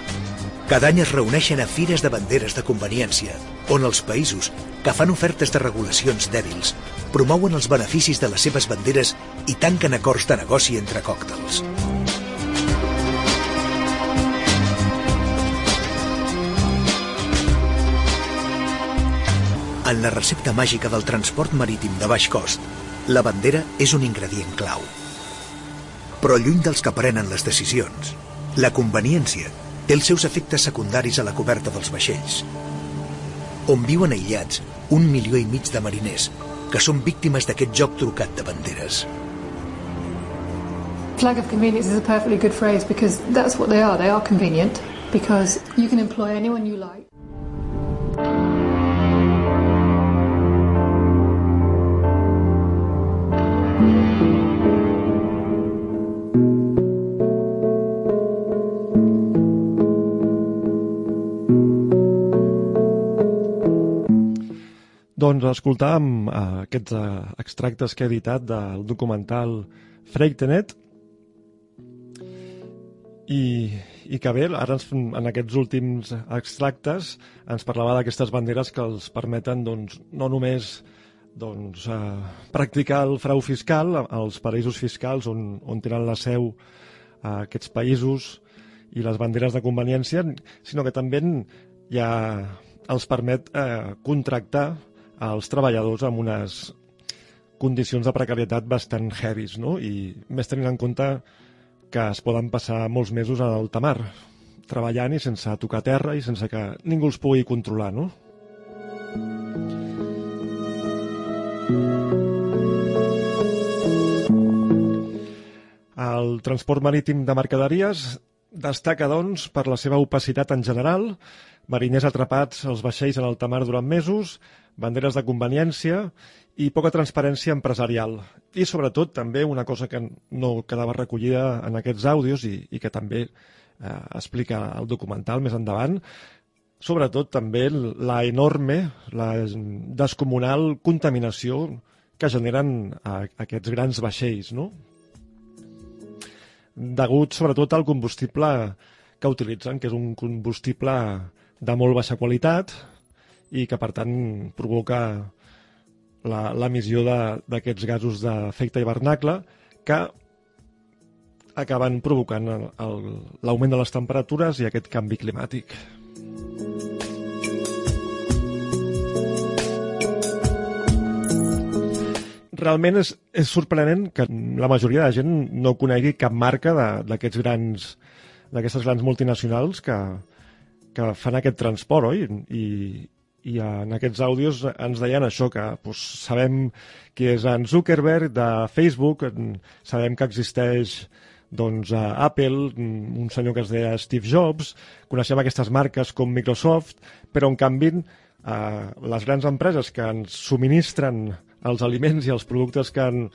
Speaker 4: Cada any es reuneixen a fires de banderes de conveniència, on els països, que fan ofertes de regulacions dèbils, promouen els beneficis de les seves banderes i tanquen acords de negoci entre còctels. En la recepta màgica del transport marítim de baix cost, la bandera és un ingredient clau. Però lluny dels que prenen les decisions, la conveniència té els seus efectes secundaris a la coberta dels vaixells, on viuen aïllats un milió i mig de mariners que són víctimes d'aquest joc trucat de banderes.
Speaker 8: Flag of convenience is a perfectly good phrase because that's what they are. They are convenient because you can employ anyone you like.
Speaker 1: Doncs escoltàvem eh, aquests eh, extractes que he editat del documental Freightenet. I, i que bé, ara ens, en aquests últims extractes ens parlava d'aquestes banderes que els permeten doncs, no només doncs, eh, practicar el frau fiscal als paraïsos fiscals on, on tenen la seu eh, aquests països i les banderes de conveniència, sinó que també ja els permet eh, contractar als treballadors amb unes condicions de precarietat bastant heavies, no? I més tenint en compte que es poden passar molts mesos a l'alta mar, treballant i sense tocar terra i sense que ningú els pugui controlar, no? El transport marítim de mercaderies destaca, doncs, per la seva opacitat en general, mariners atrapats als vaixells en alta mar durant mesos, banderes de conveniència i poca transparència empresarial. I, sobretot, també una cosa que no quedava recollida en aquests àudios i, i que també eh, explica el documental més endavant, sobretot també la enorme, la descomunal contaminació que generen a, aquests grans vaixells, no? degut sobretot al combustible que utilitzen, que és un combustible de molt baixa qualitat i que, per tant, provoca l'emissió d'aquests gasos d'efecte hivernacle que acaben provocant l'augment de les temperatures i aquest canvi climàtic. realment és, és sorprenent que la majoria de gent no conegui cap marca d'aquests grans d'aquestes grans multinacionals que, que fan aquest transport, oi? I, i en aquests àudios ens deien això, que doncs, sabem qui és en Zuckerberg de Facebook, sabem que existeix doncs, a Apple, un senyor que es deia Steve Jobs, coneixem aquestes marques com Microsoft, però en canvi eh, les grans empreses que ens subministren els aliments i els productes que en,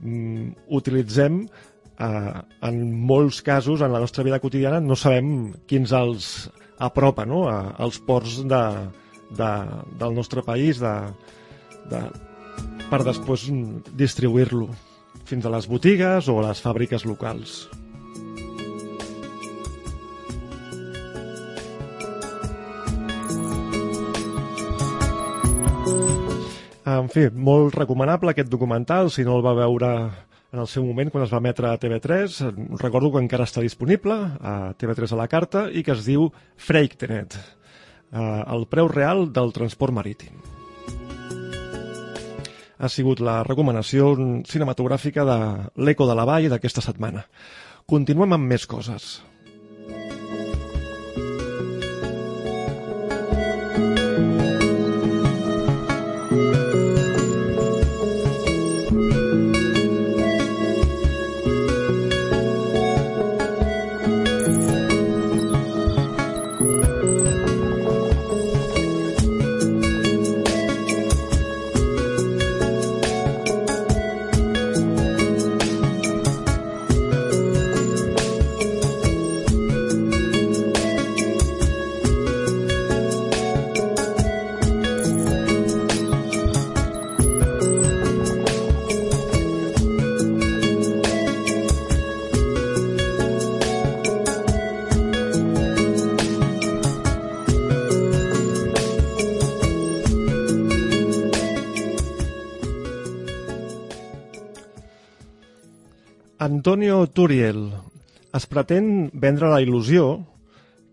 Speaker 1: mm, utilitzem eh, en molts casos en la nostra vida quotidiana no sabem quins els apropa no? a, als ports de, de, del nostre país de, de, per després distribuir-lo fins a les botigues o a les fàbriques locals. En fi, molt recomanable aquest documental, si no el va veure en el seu moment quan es va emetre a TV3. Recordo que encara està disponible a TV3 a la carta i que es diu Freightnet, eh, el preu real del transport marítim. Ha sigut la recomanació cinematogràfica de l'Eco de la Vall d'aquesta setmana. Continuem amb més coses. Antonio Turiel, es pretén vendre la il·lusió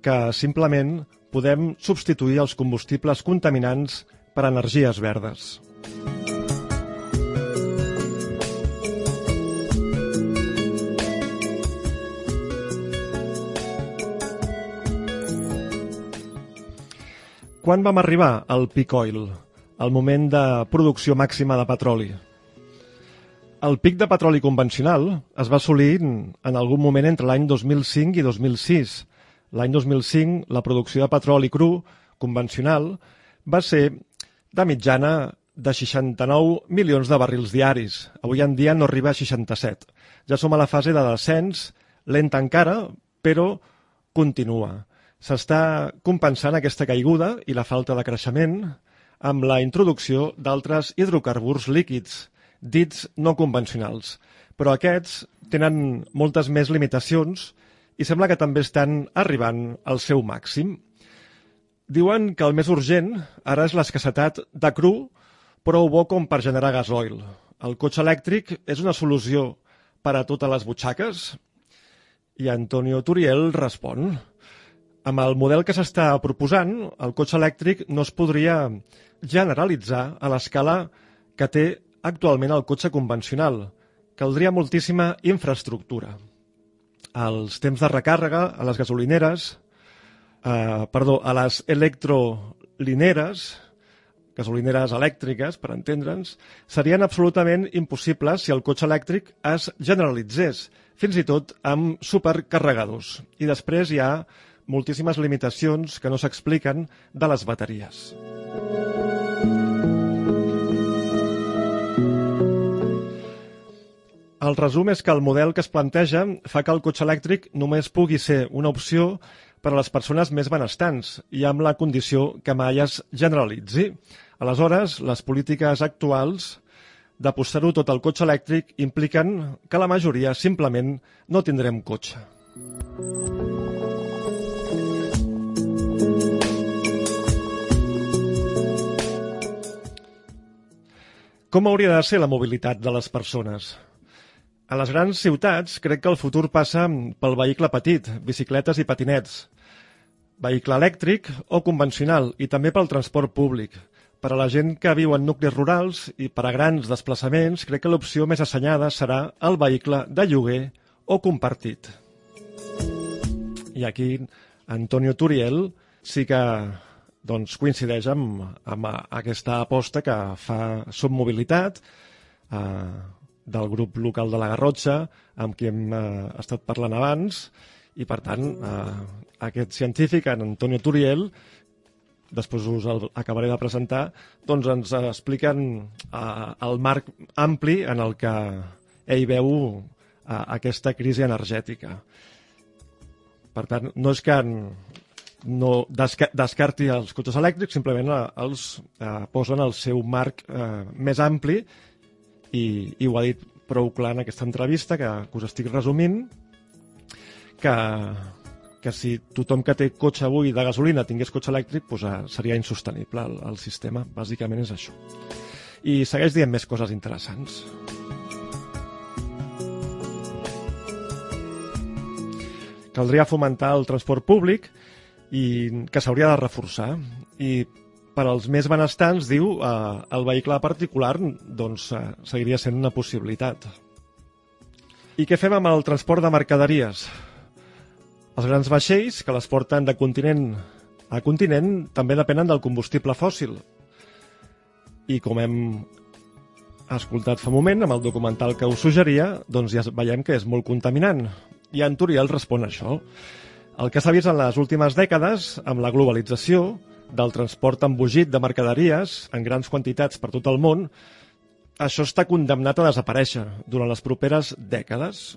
Speaker 1: que simplement podem substituir els combustibles contaminants per energies verdes. Quan vam arribar al peak oil, el moment de producció màxima de petroli? El pic de petroli convencional es va assolir en algun moment entre l'any 2005 i 2006. L'any 2005, la producció de petroli cru convencional va ser de mitjana de 69 milions de barrils diaris. Avui en dia no arriba a 67. Ja som a la fase de descens, lenta encara, però continua. S'està compensant aquesta caiguda i la falta de creixement amb la introducció d'altres hidrocarburs líquids, dits no convencionals. Però aquests tenen moltes més limitacions i sembla que també estan arribant al seu màxim. Diuen que el més urgent ara és l'escassetat de cru, prou bo com per generar gasoil. El cotxe elèctric és una solució per a totes les butxaques? I Antonio Turiel respon. Amb el model que s'està proposant, el cotxe elèctric no es podria generalitzar a l'escala que té actualment el cotxe convencional. Caldria moltíssima infraestructura. Els temps de recàrrega a les gasolineres, eh, perdó, a les electrolineres, gasolineres elèctriques, per entendre'ns, serien absolutament impossibles si el cotxe elèctric es generalitzés, fins i tot amb supercarregadors. I després hi ha moltíssimes limitacions que no s'expliquen de les bateries. El resum és que el model que es planteja fa que el cotxe elèctric només pugui ser una opció per a les persones més benestants i amb la condició que mai es generalitzi. Aleshores, les polítiques actuals d'apostar-ho tot al cotxe elèctric impliquen que la majoria simplement no tindrem cotxe. Com hauria de ser la mobilitat de les persones? A les grans ciutats crec que el futur passa pel vehicle petit, bicicletes i patinets, vehicle elèctric o convencional i també pel transport públic. Per a la gent que viu en nuclis rurals i per a grans desplaçaments, crec que l'opció més assenyada serà el vehicle de lloguer o compartit. I aquí Antonio Turiel sí que doncs, coincideix amb, amb aquesta aposta que fa Submobilitat, eh, del grup local de la Garrotxa, amb qui hem eh, estat parlant abans, i per tant, eh, aquest científic, en Antonio Turiel, després us el acabaré de presentar, doncs ens expliquen eh, el marc ampli en el que ell veu eh, aquesta crisi energètica. Per tant, no és que no desca descarti els cotxes elèctrics, simplement eh, els eh, posen al seu marc eh, més ampli i, i ho ha dit prou clar en aquesta entrevista que, que us estic resumint que, que si tothom que té cotxe avui de gasolina tingués cotxe elèctric doncs, eh, seria insostenible. El, el sistema, bàsicament és això. I segueix dient més coses interessants. Caldria fomentar el transport públic i que s'hauria de reforçar. I per als més benestants, diu, eh, el vehicle particular doncs, eh, seguiria sent una possibilitat. I què fem amb el transport de mercaderies? Els grans vaixells que les porten de continent a continent també depenen del combustible fòssil. I com hem escoltat fa moment amb el documental que us suggeria, doncs ja veiem que és molt contaminant. I en Turiel respon això. El que s'ha vist en les últimes dècades, amb la globalització, del transport embogit de mercaderies en grans quantitats per tot el món, això està condemnat a desaparèixer durant les properes dècades.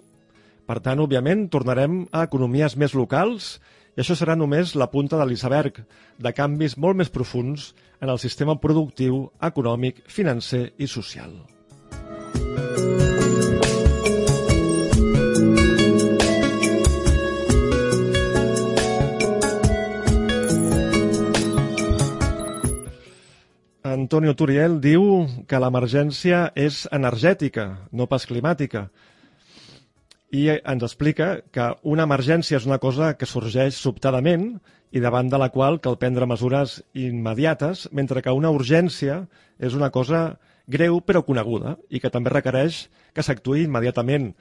Speaker 1: Per tant, òbviament, tornarem a economies més locals i això serà només la punta de l'iceberg de canvis molt més profuns en el sistema productiu, econòmic, financer i social. Antonio Turiel diu que l'emergència és energètica, no pas climàtica. i ens explica que una emergència és una cosa que sorgeix sobtadament i davant de la qual cal prendre mesures immediates, mentre que una urgència és una cosa greu però coneguda i que també requereix que s'actuï immediatament.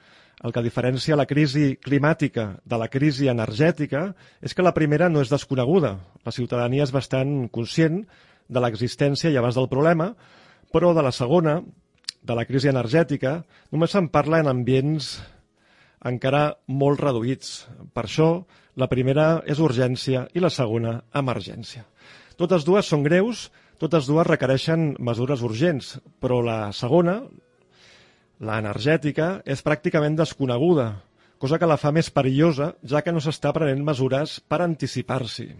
Speaker 1: El que diferencia la crisi climàtica de la crisi energètica és que la primera no és desconeguda. La ciutadania és bastant conscient de l'existència i abans del problema, però de la segona, de la crisi energètica, només se'n parla en ambients encara molt reduïts. Per això, la primera és urgència i la segona, emergència. Totes dues són greus, totes dues requereixen mesures urgents, però la segona, la energètica, és pràcticament desconeguda, cosa que la fa més perillosa, ja que no s'està prenent mesures per anticipar-s'hi.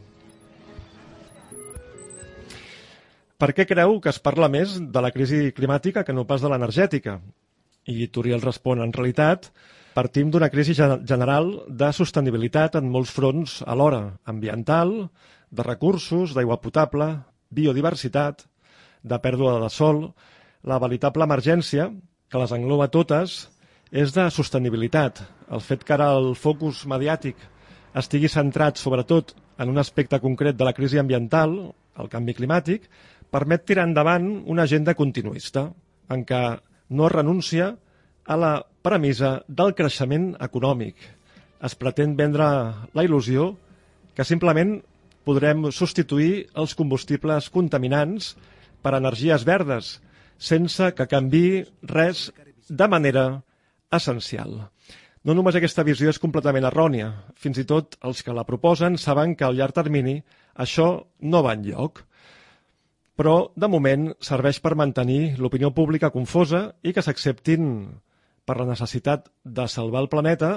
Speaker 1: Per què creu que es parla més de la crisi climàtica que no pas de l'energètica? I Turiel respon, en realitat, partim d'una crisi general de sostenibilitat en molts fronts alhora, ambiental, de recursos, d'aigua potable, biodiversitat, de pèrdua de sol. La veritable emergència, que les engloba totes, és de sostenibilitat. El fet que ara el focus mediàtic estigui centrat sobretot en un aspecte concret de la crisi ambiental, el canvi climàtic, permet tirar endavant una agenda continuista, en què no renuncia a la premissa del creixement econòmic. Es pretén vendre la il·lusió que simplement podrem substituir els combustibles contaminants per energies verdes, sense que canvi res de manera essencial. No només aquesta visió és completament errònia. Fins i tot els que la proposen saben que al llarg termini això no va enlloc però de moment serveix per mantenir l'opinió pública confosa i que s'acceptin per la necessitat de salvar el planeta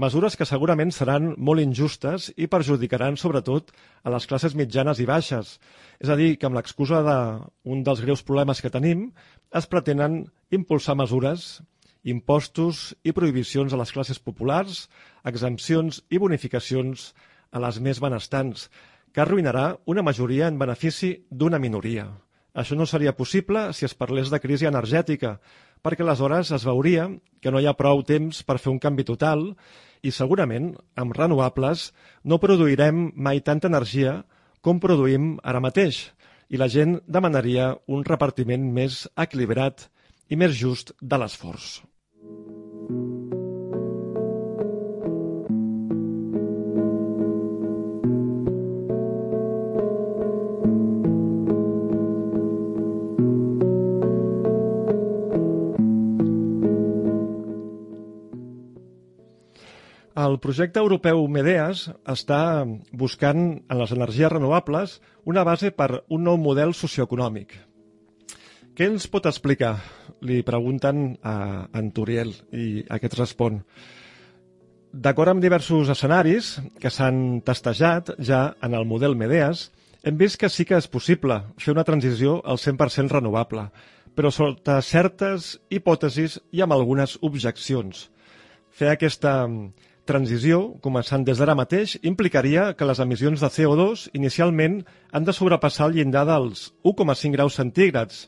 Speaker 1: mesures que segurament seran molt injustes i perjudicaran sobretot a les classes mitjanes i baixes. És a dir, que amb l'excusa d'un dels greus problemes que tenim es pretenen impulsar mesures, impostos i prohibicions a les classes populars, exempcions i bonificacions a les més benestants, que arruïnarà una majoria en benefici d'una minoria. Això no seria possible si es parlés de crisi energètica, perquè aleshores es veuria que no hi ha prou temps per fer un canvi total i segurament, amb renovables, no produirem mai tanta energia com produïm ara mateix i la gent demanaria un repartiment més equilibrat i més just de l'esforç. El projecte europeu Medeas està buscant en les energies renovables una base per un nou model socioeconòmic. Què ens pot explicar? Li pregunten a en Turiel i aquest respon. D'acord amb diversos escenaris que s'han testejat ja en el model Medeas, hem vist que sí que és possible fer una transició al 100% renovable, però sota certes hipòtesis i amb algunes objeccions. Fer aquesta transició, començant des d'ara mateix, implicaria que les emissions de CO2 inicialment han de sobrepassar el llindar dels 1,5 graus centígrads.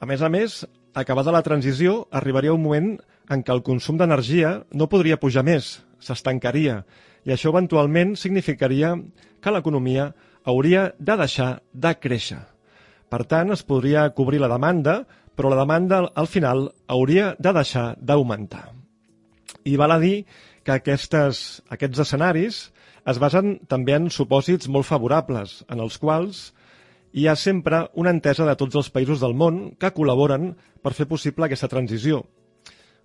Speaker 1: A més a més, acabada la transició, arribaria un moment en què el consum d'energia no podria pujar més, s'estancaria, i això eventualment significaria que l'economia hauria de deixar de créixer. Per tant, es podria cobrir la demanda, però la demanda al final hauria de deixar d'augmentar. I val a dir que aquestes, aquests escenaris es basen també en supòsits molt favorables, en els quals hi ha sempre una entesa de tots els països del món que col·laboren per fer possible aquesta transició,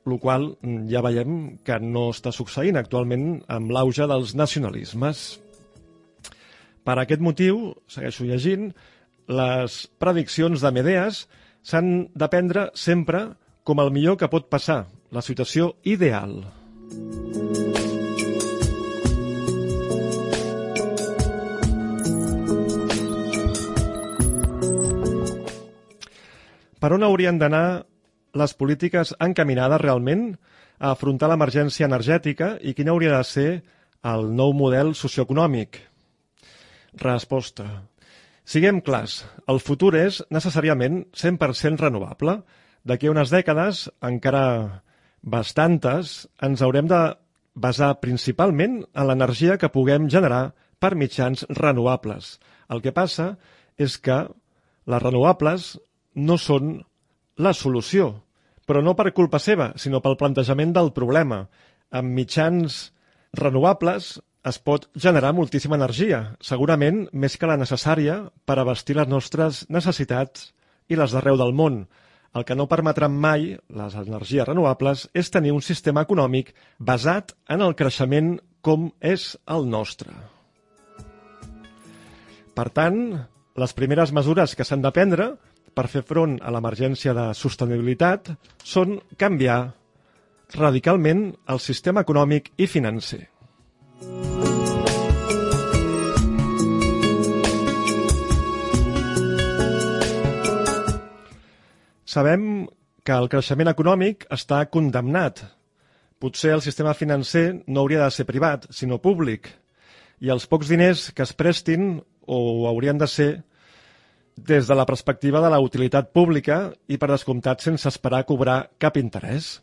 Speaker 1: el qual mm, ja veiem que no està succeint actualment amb l'auge dels nacionalismes. Per aquest motiu, segueixo llegint, les prediccions de Medeas s'han de prendre sempre com el millor que pot passar, la situació ideal. Per on haurien d'anar les polítiques encaminades realment a afrontar l'emergència energètica i quin hauria de ser el nou model socioeconòmic? Resposta. Siguem clars, el futur és necessàriament 100% renovable. D'aquí a unes dècades, encara bastantes, ens haurem de basar principalment en l'energia que puguem generar per mitjans renovables. El que passa és que les renovables no són la solució, però no per culpa seva, sinó pel plantejament del problema. Amb mitjans renovables es pot generar moltíssima energia, segurament més que la necessària per abastir les nostres necessitats i les d'arreu del món. El que no permetran mai les energies renovables és tenir un sistema econòmic basat en el creixement com és el nostre. Per tant, les primeres mesures que s'han de prendre per fer front a l'emergència de sostenibilitat són canviar radicalment el sistema econòmic i financer. Sabem que el creixement econòmic està condemnat. Potser el sistema financer no hauria de ser privat, sinó públic, i els pocs diners que es prestin o haurien de ser des de la perspectiva de la utilitat pública i per descomptat sense esperar cobrar cap interès.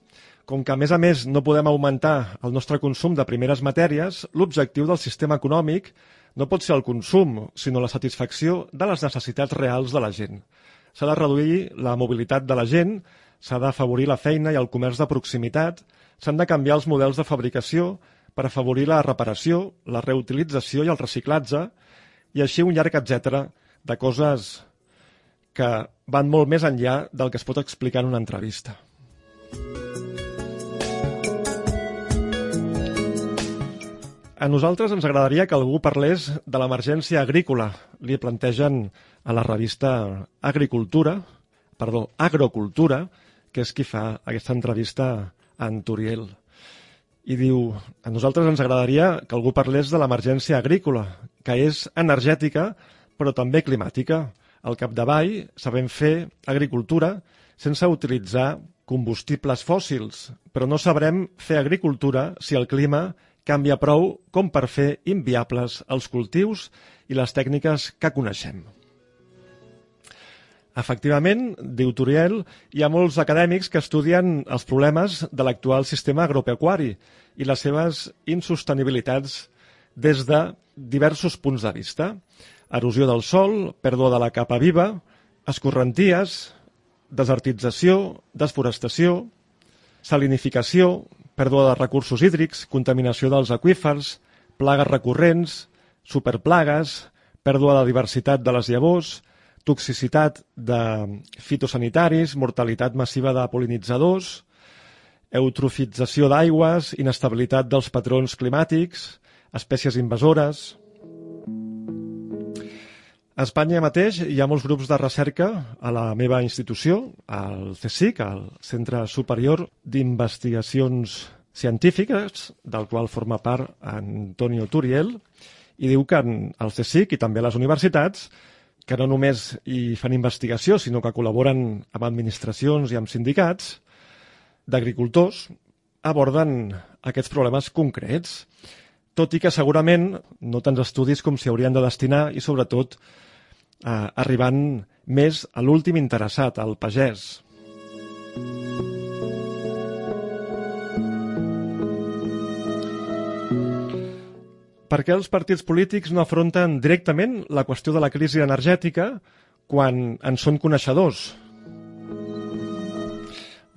Speaker 1: Com que, a més a més, no podem augmentar el nostre consum de primeres matèries, l'objectiu del sistema econòmic no pot ser el consum, sinó la satisfacció de les necessitats reals de la gent. S'ha de reduir la mobilitat de la gent, s'ha d'afavorir la feina i el comerç de proximitat, s'han de canviar els models de fabricació per afavorir la reparació, la reutilització i el reciclatge, i així un llarg etc de coses que van molt més enllà del que es pot explicar en una entrevista. A nosaltres ens agradaria que algú parlés de l'emergència agrícola. Li plantegen a la revista Agricultura, perdó, Agrocultura, que és qui fa aquesta entrevista a en Turiel. I diu, a nosaltres ens agradaria que algú parlés de l'emergència agrícola, que és energètica, però també climàtica. Al capdavall sabem fer agricultura sense utilitzar combustibles fòssils, però no sabrem fer agricultura si el clima canvia prou com per fer inviables els cultius i les tècniques que coneixem. Efectivament, diu Turiel, hi ha molts acadèmics que estudien els problemes de l'actual sistema agropecuari i les seves insostenibilitats des de diversos punts de vista. Erosió del sol, pèrdua de la capa viva, escorrenties, desertització, desforestació, salinificació, pèrdua de recursos hídrics, contaminació dels aqüífers, plagues recurrents, superplagues, pèrdua de diversitat de les llavors, toxicitat de fitosanitaris, mortalitat massiva de polinitzadors, eutrofització d'aigües, inestabilitat dels patrons climàtics, espècies invasores... A Espanya mateix hi ha molts grups de recerca a la meva institució, al CSIC, al Centre Superior d'Investigacions Científiques, del qual forma part Antonio Turiel, i diu que al CSIC i també a les universitats, que no només hi fan investigació, sinó que col·laboren amb administracions i amb sindicats d'agricultors, aborden aquests problemes concrets. Tot i que segurament no tants estudis com s'hi haurien de destinar i, sobretot, eh, arribant més a l'últim interessat, al pagès. Per què els partits polítics no afronten directament la qüestió de la crisi energètica quan en són coneixedors?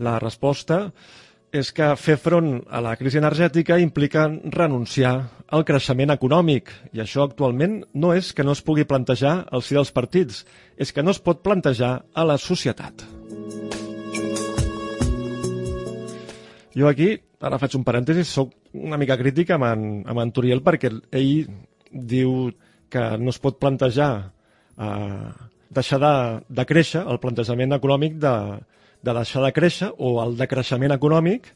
Speaker 1: La resposta és que fer front a la crisi energètica implica renunciar al creixement econòmic i això actualment no és que no es pugui plantejar al si dels partits, és que no es pot plantejar a la societat. Jo aquí, ara faig un parèntesi, sóc una mica crític amb en, amb en Turiel perquè ell diu que no es pot plantejar eh, deixar de, de créixer el plantejament econòmic de, de deixar de créixer o el decreixement econòmic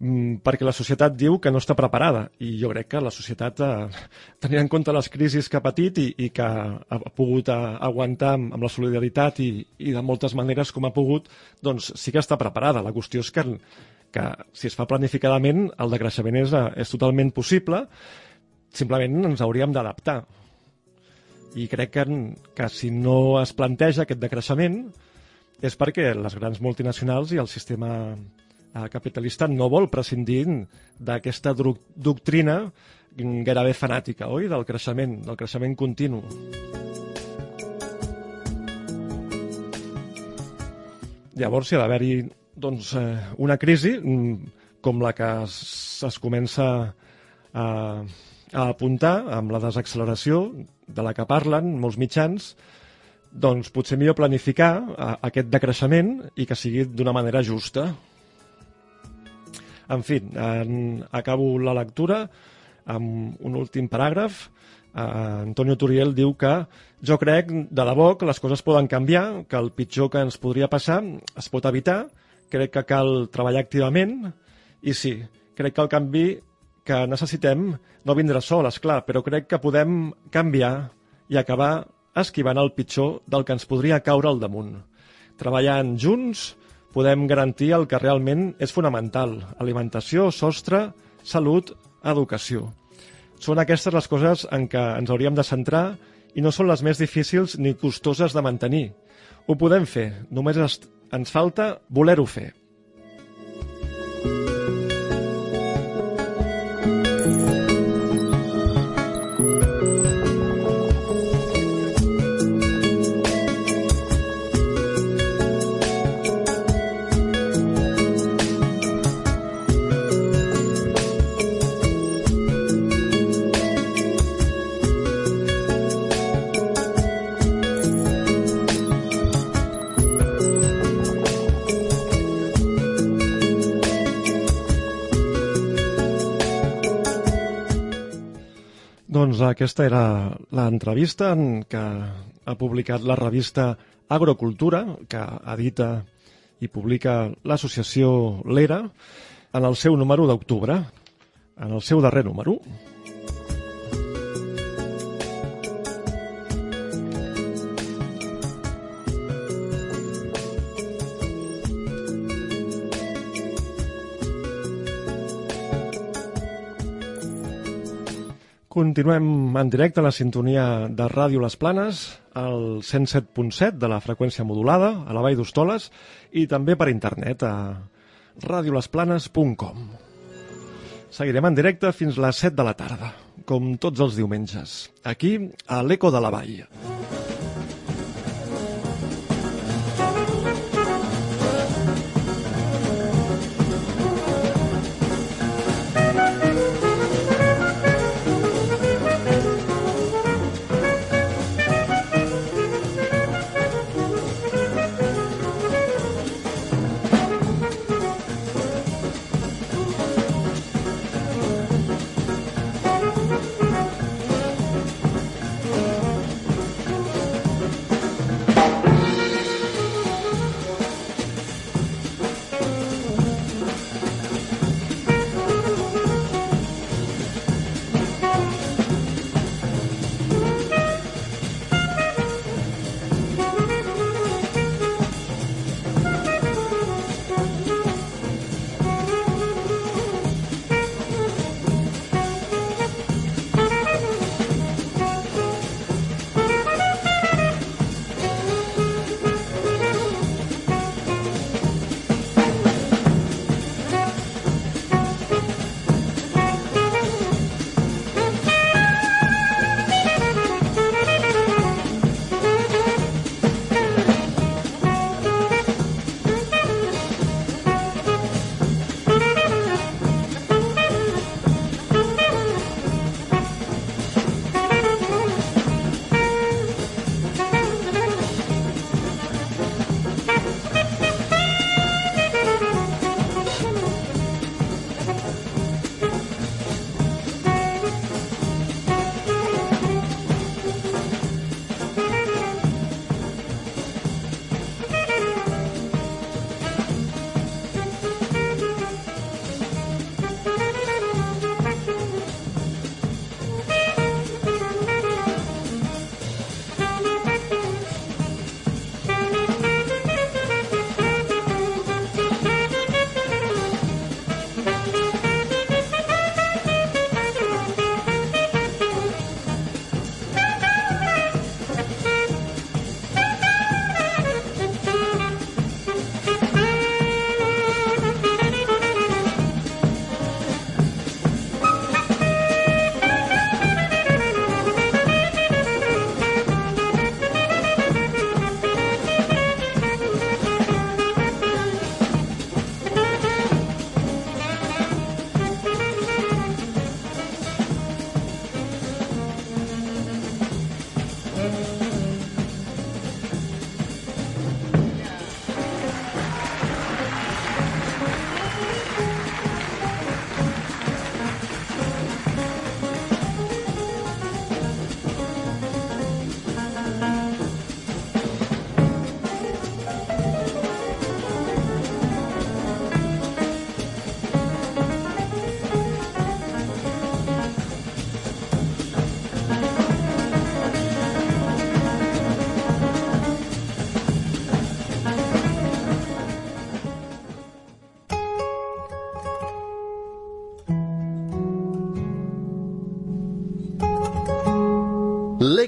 Speaker 1: mm, perquè la societat diu que no està preparada i jo crec que la societat eh, tenint en compte les crisis que ha patit i, i que ha pogut eh, aguantar amb, amb la solidaritat i, i de moltes maneres com ha pogut, doncs sí que està preparada. La qüestió és que, que si es fa planificadament el decreixement és, eh, és totalment possible, simplement ens hauríem d'adaptar. I crec que, que si no es planteja aquest decreixement, és perquè les grans multinacionals i el sistema eh, capitalista no vol prescindir d'aquesta doctrina gairebé fanàtica, oi?, del creixement, del creixement continu. Llavors, si ha d'haver-hi doncs, eh, una crisi mm, com la que es, es comença a, a apuntar amb la desacceleració de la que parlen molts mitjans, doncs potser millor planificar a, aquest decreixement i que sigui d'una manera justa. En fi, en, acabo la lectura amb un últim paràgraf. Uh, Antonio Turiel diu que jo crec de debò que les coses poden canviar, que el pitjor que ens podria passar es pot evitar, crec que cal treballar activament i sí, crec que el canvi que necessitem no vindrà sol, és clar, però crec que podem canviar i acabar esquivant el pitjor del que ens podria caure al damunt. Treballant junts podem garantir el que realment és fonamental, alimentació, sostre, salut, educació. Són aquestes les coses en què ens hauríem de centrar i no són les més difícils ni costoses de mantenir. Ho podem fer, només ens falta voler-ho fer. Doncs aquesta era l'entrevista en què ha publicat la revista Agrocultura, que edita i publica l'associació L'Era, en el seu número d'octubre, en el seu darrer número. Continuem en directe a la sintonia de Ràdio Les Planes, al 107.7 de la freqüència modulada, a la Vall d'Hostoles, i també per internet a radiolesplanes.com. Seguirem en directe fins les 7 de la tarda, com tots els diumenges, aquí a l'Eco de la Vall.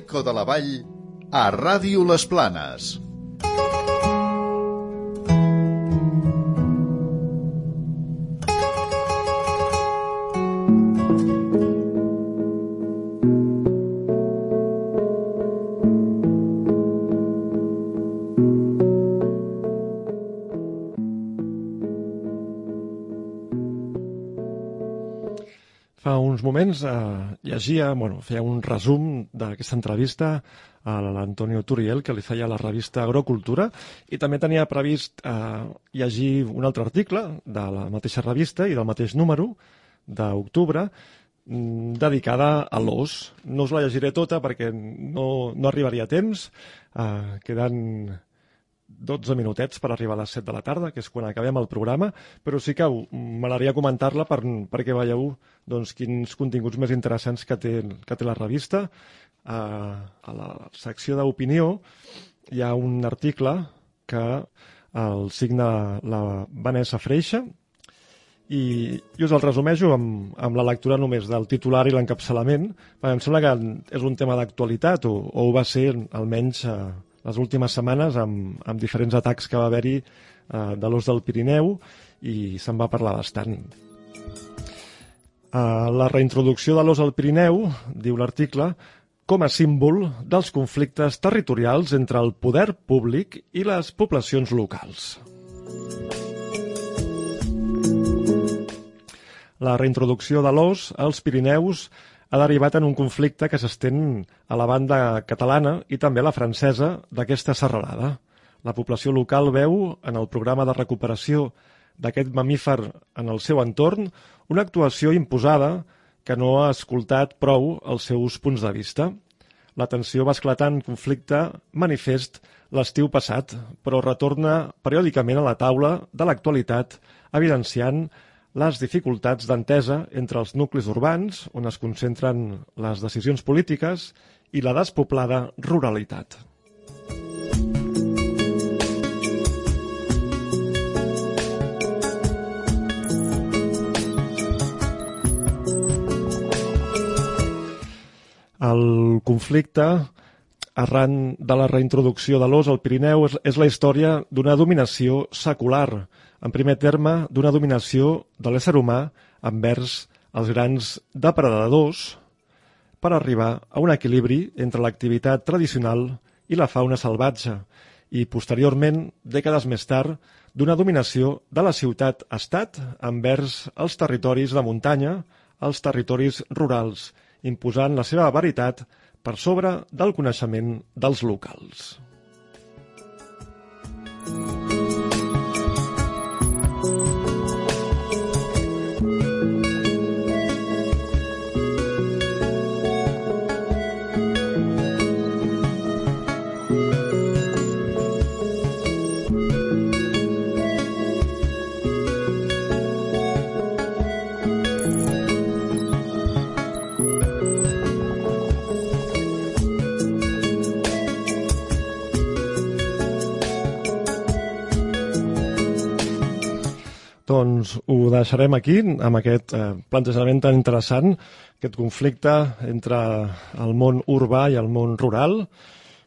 Speaker 15: L'Eco de la Vall a Ràdio Les Planes.
Speaker 1: Moments eh, llegia, bueno, feia un resum d'aquesta entrevista a l'Antonio Turiel, que li feia la revista Agrocultura, i també tenia previst eh, llegir un altre article de la mateixa revista i del mateix número d'octubre, mm, dedicada a l'os. No us la llegiré tota perquè no, no arribaria a temps, eh, queden 12 minutets per arribar a les 7 de la tarda, que és quan acabem el programa, però sí que m'agradaria comentar-la per, perquè veieu doncs, quins continguts més interessants que té, que té la revista. A, a la secció d'opinió hi ha un article que el signa la Vanessa Freixa i, i us el resumeixo amb, amb la lectura només del titular i l'encapçalament, perquè em sembla que és un tema d'actualitat, o, o ho va ser almenys eh, les últimes setmanes amb, amb diferents atacs que va haver-hi eh, de l'os del Pirineu i se'n va parlar bastant. Eh, la reintroducció de l'os al Pirineu, diu l'article, com a símbol dels conflictes territorials entre el poder públic i les poblacions locals. La reintroducció de l'os als Pirineus ha derivat en un conflicte que s'estén a la banda catalana i també a la francesa d'aquesta serralada. La població local veu en el programa de recuperació d'aquest mamífer en el seu entorn una actuació imposada que no ha escoltat prou els seus punts de vista. La tensió va esclatar en conflicte manifest l'estiu passat, però retorna periòdicament a la taula de l'actualitat, evidenciant les dificultats d'entesa entre els nuclis urbans, on es concentren les decisions polítiques, i la despoblada ruralitat. El conflicte arran de la reintroducció de l'os al Pirineu és, és la història d'una dominació secular, en primer terme d'una dominació de l'ésser humà envers els grans depredadors per arribar a un equilibri entre l'activitat tradicional i la fauna salvatge i, posteriorment, dècades més tard, d'una dominació de la ciutat-estat envers els territoris de muntanya, els territoris rurals, imposant la seva veritat per sobre del coneixement dels locals. Doncs ho deixarem aquí, amb aquest eh, plantejament tan interessant, aquest conflicte entre el món urbà i el món rural,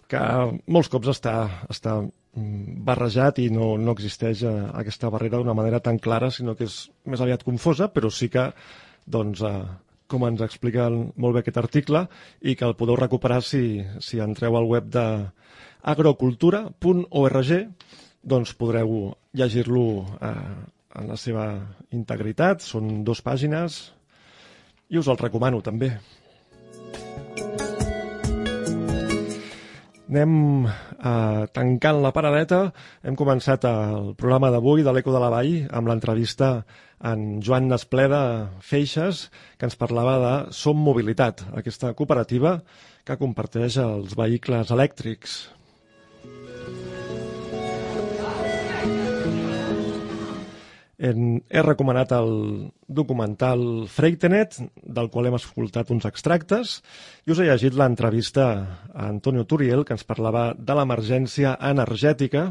Speaker 1: que molts cops està, està mm, barrejat i no, no existeix eh, aquesta barrera d'una manera tan clara, sinó que és més aviat confosa, però sí que, doncs, eh, com ens explica molt bé aquest article, i que el podeu recuperar si, si entreu al web de agrocultura.org, doncs podreu llegir-lo eh, en la seva integritat, són dues pàgines i us el recomano també. Anem eh, tancant la paradeta. Hem començat el programa d'avui de l'Eco de la Vall amb l'entrevista en Joan Nespleda Feixes, que ens parlava de Som Mobilitat, aquesta cooperativa que comparteix els vehicles elèctrics. En, he recomanat el documental Freitenet, del qual hem escoltat uns extractes, i us he llegit l'entrevista a Antonio Turiel, que ens parlava de l'emergència energètica,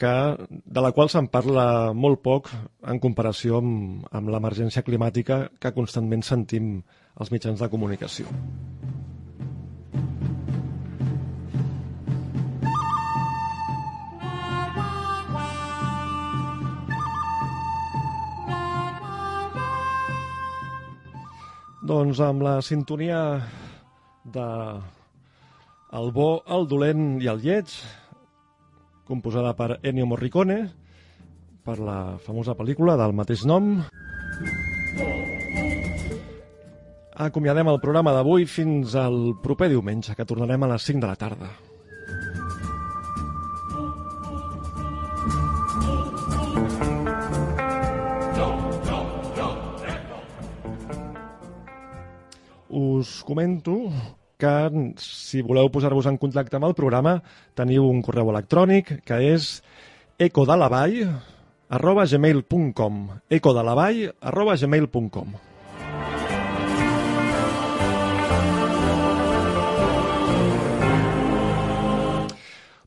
Speaker 1: que, de la qual se'n parla molt poc en comparació amb, amb l'emergència climàtica que constantment sentim als mitjans de comunicació. Doncs amb la sintonia de El bo, el dolent i el lleig, composada per Ennio Morricone, per la famosa pel·lícula del mateix nom. Acomiadem el programa d'avui fins al proper diumenge, que tornarem a les 5 de la tarda. Us comento que si voleu posar-vos en contacte amb el programa teniu un correu electrònic que és ecodelavall arroba gmail.com ecodelavall arroba gmail.com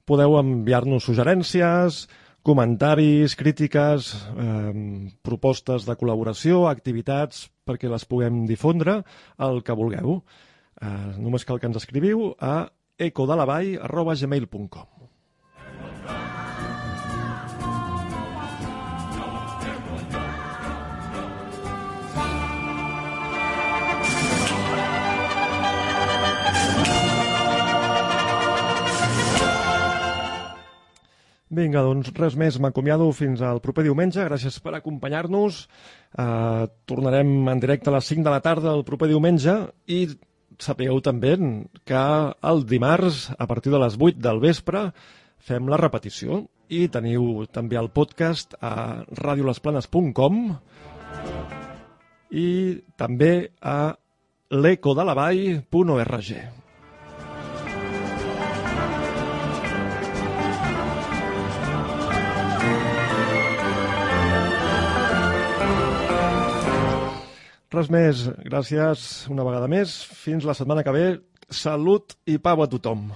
Speaker 1: Podeu enviar-nos suggerències, comentaris, crítiques, eh, propostes de col·laboració, activitats perquè les puguem difondre, el que vulgueu. Eh, només cal que ens escriviu a ecodelavall.gmail.com Vinga, doncs res més. M'acomiado fins al proper diumenge. Gràcies per acompanyar-nos. Uh, tornarem en directe a les 5 de la tarda el proper diumenge i sapigueu també que el dimarts, a partir de les 8 del vespre, fem la repetició i teniu també el podcast a radiolesplanes.com i també a l'ecodelavall.org. Res més, gràcies una vegada més. Fins la setmana que ve. Salut i pau a tothom.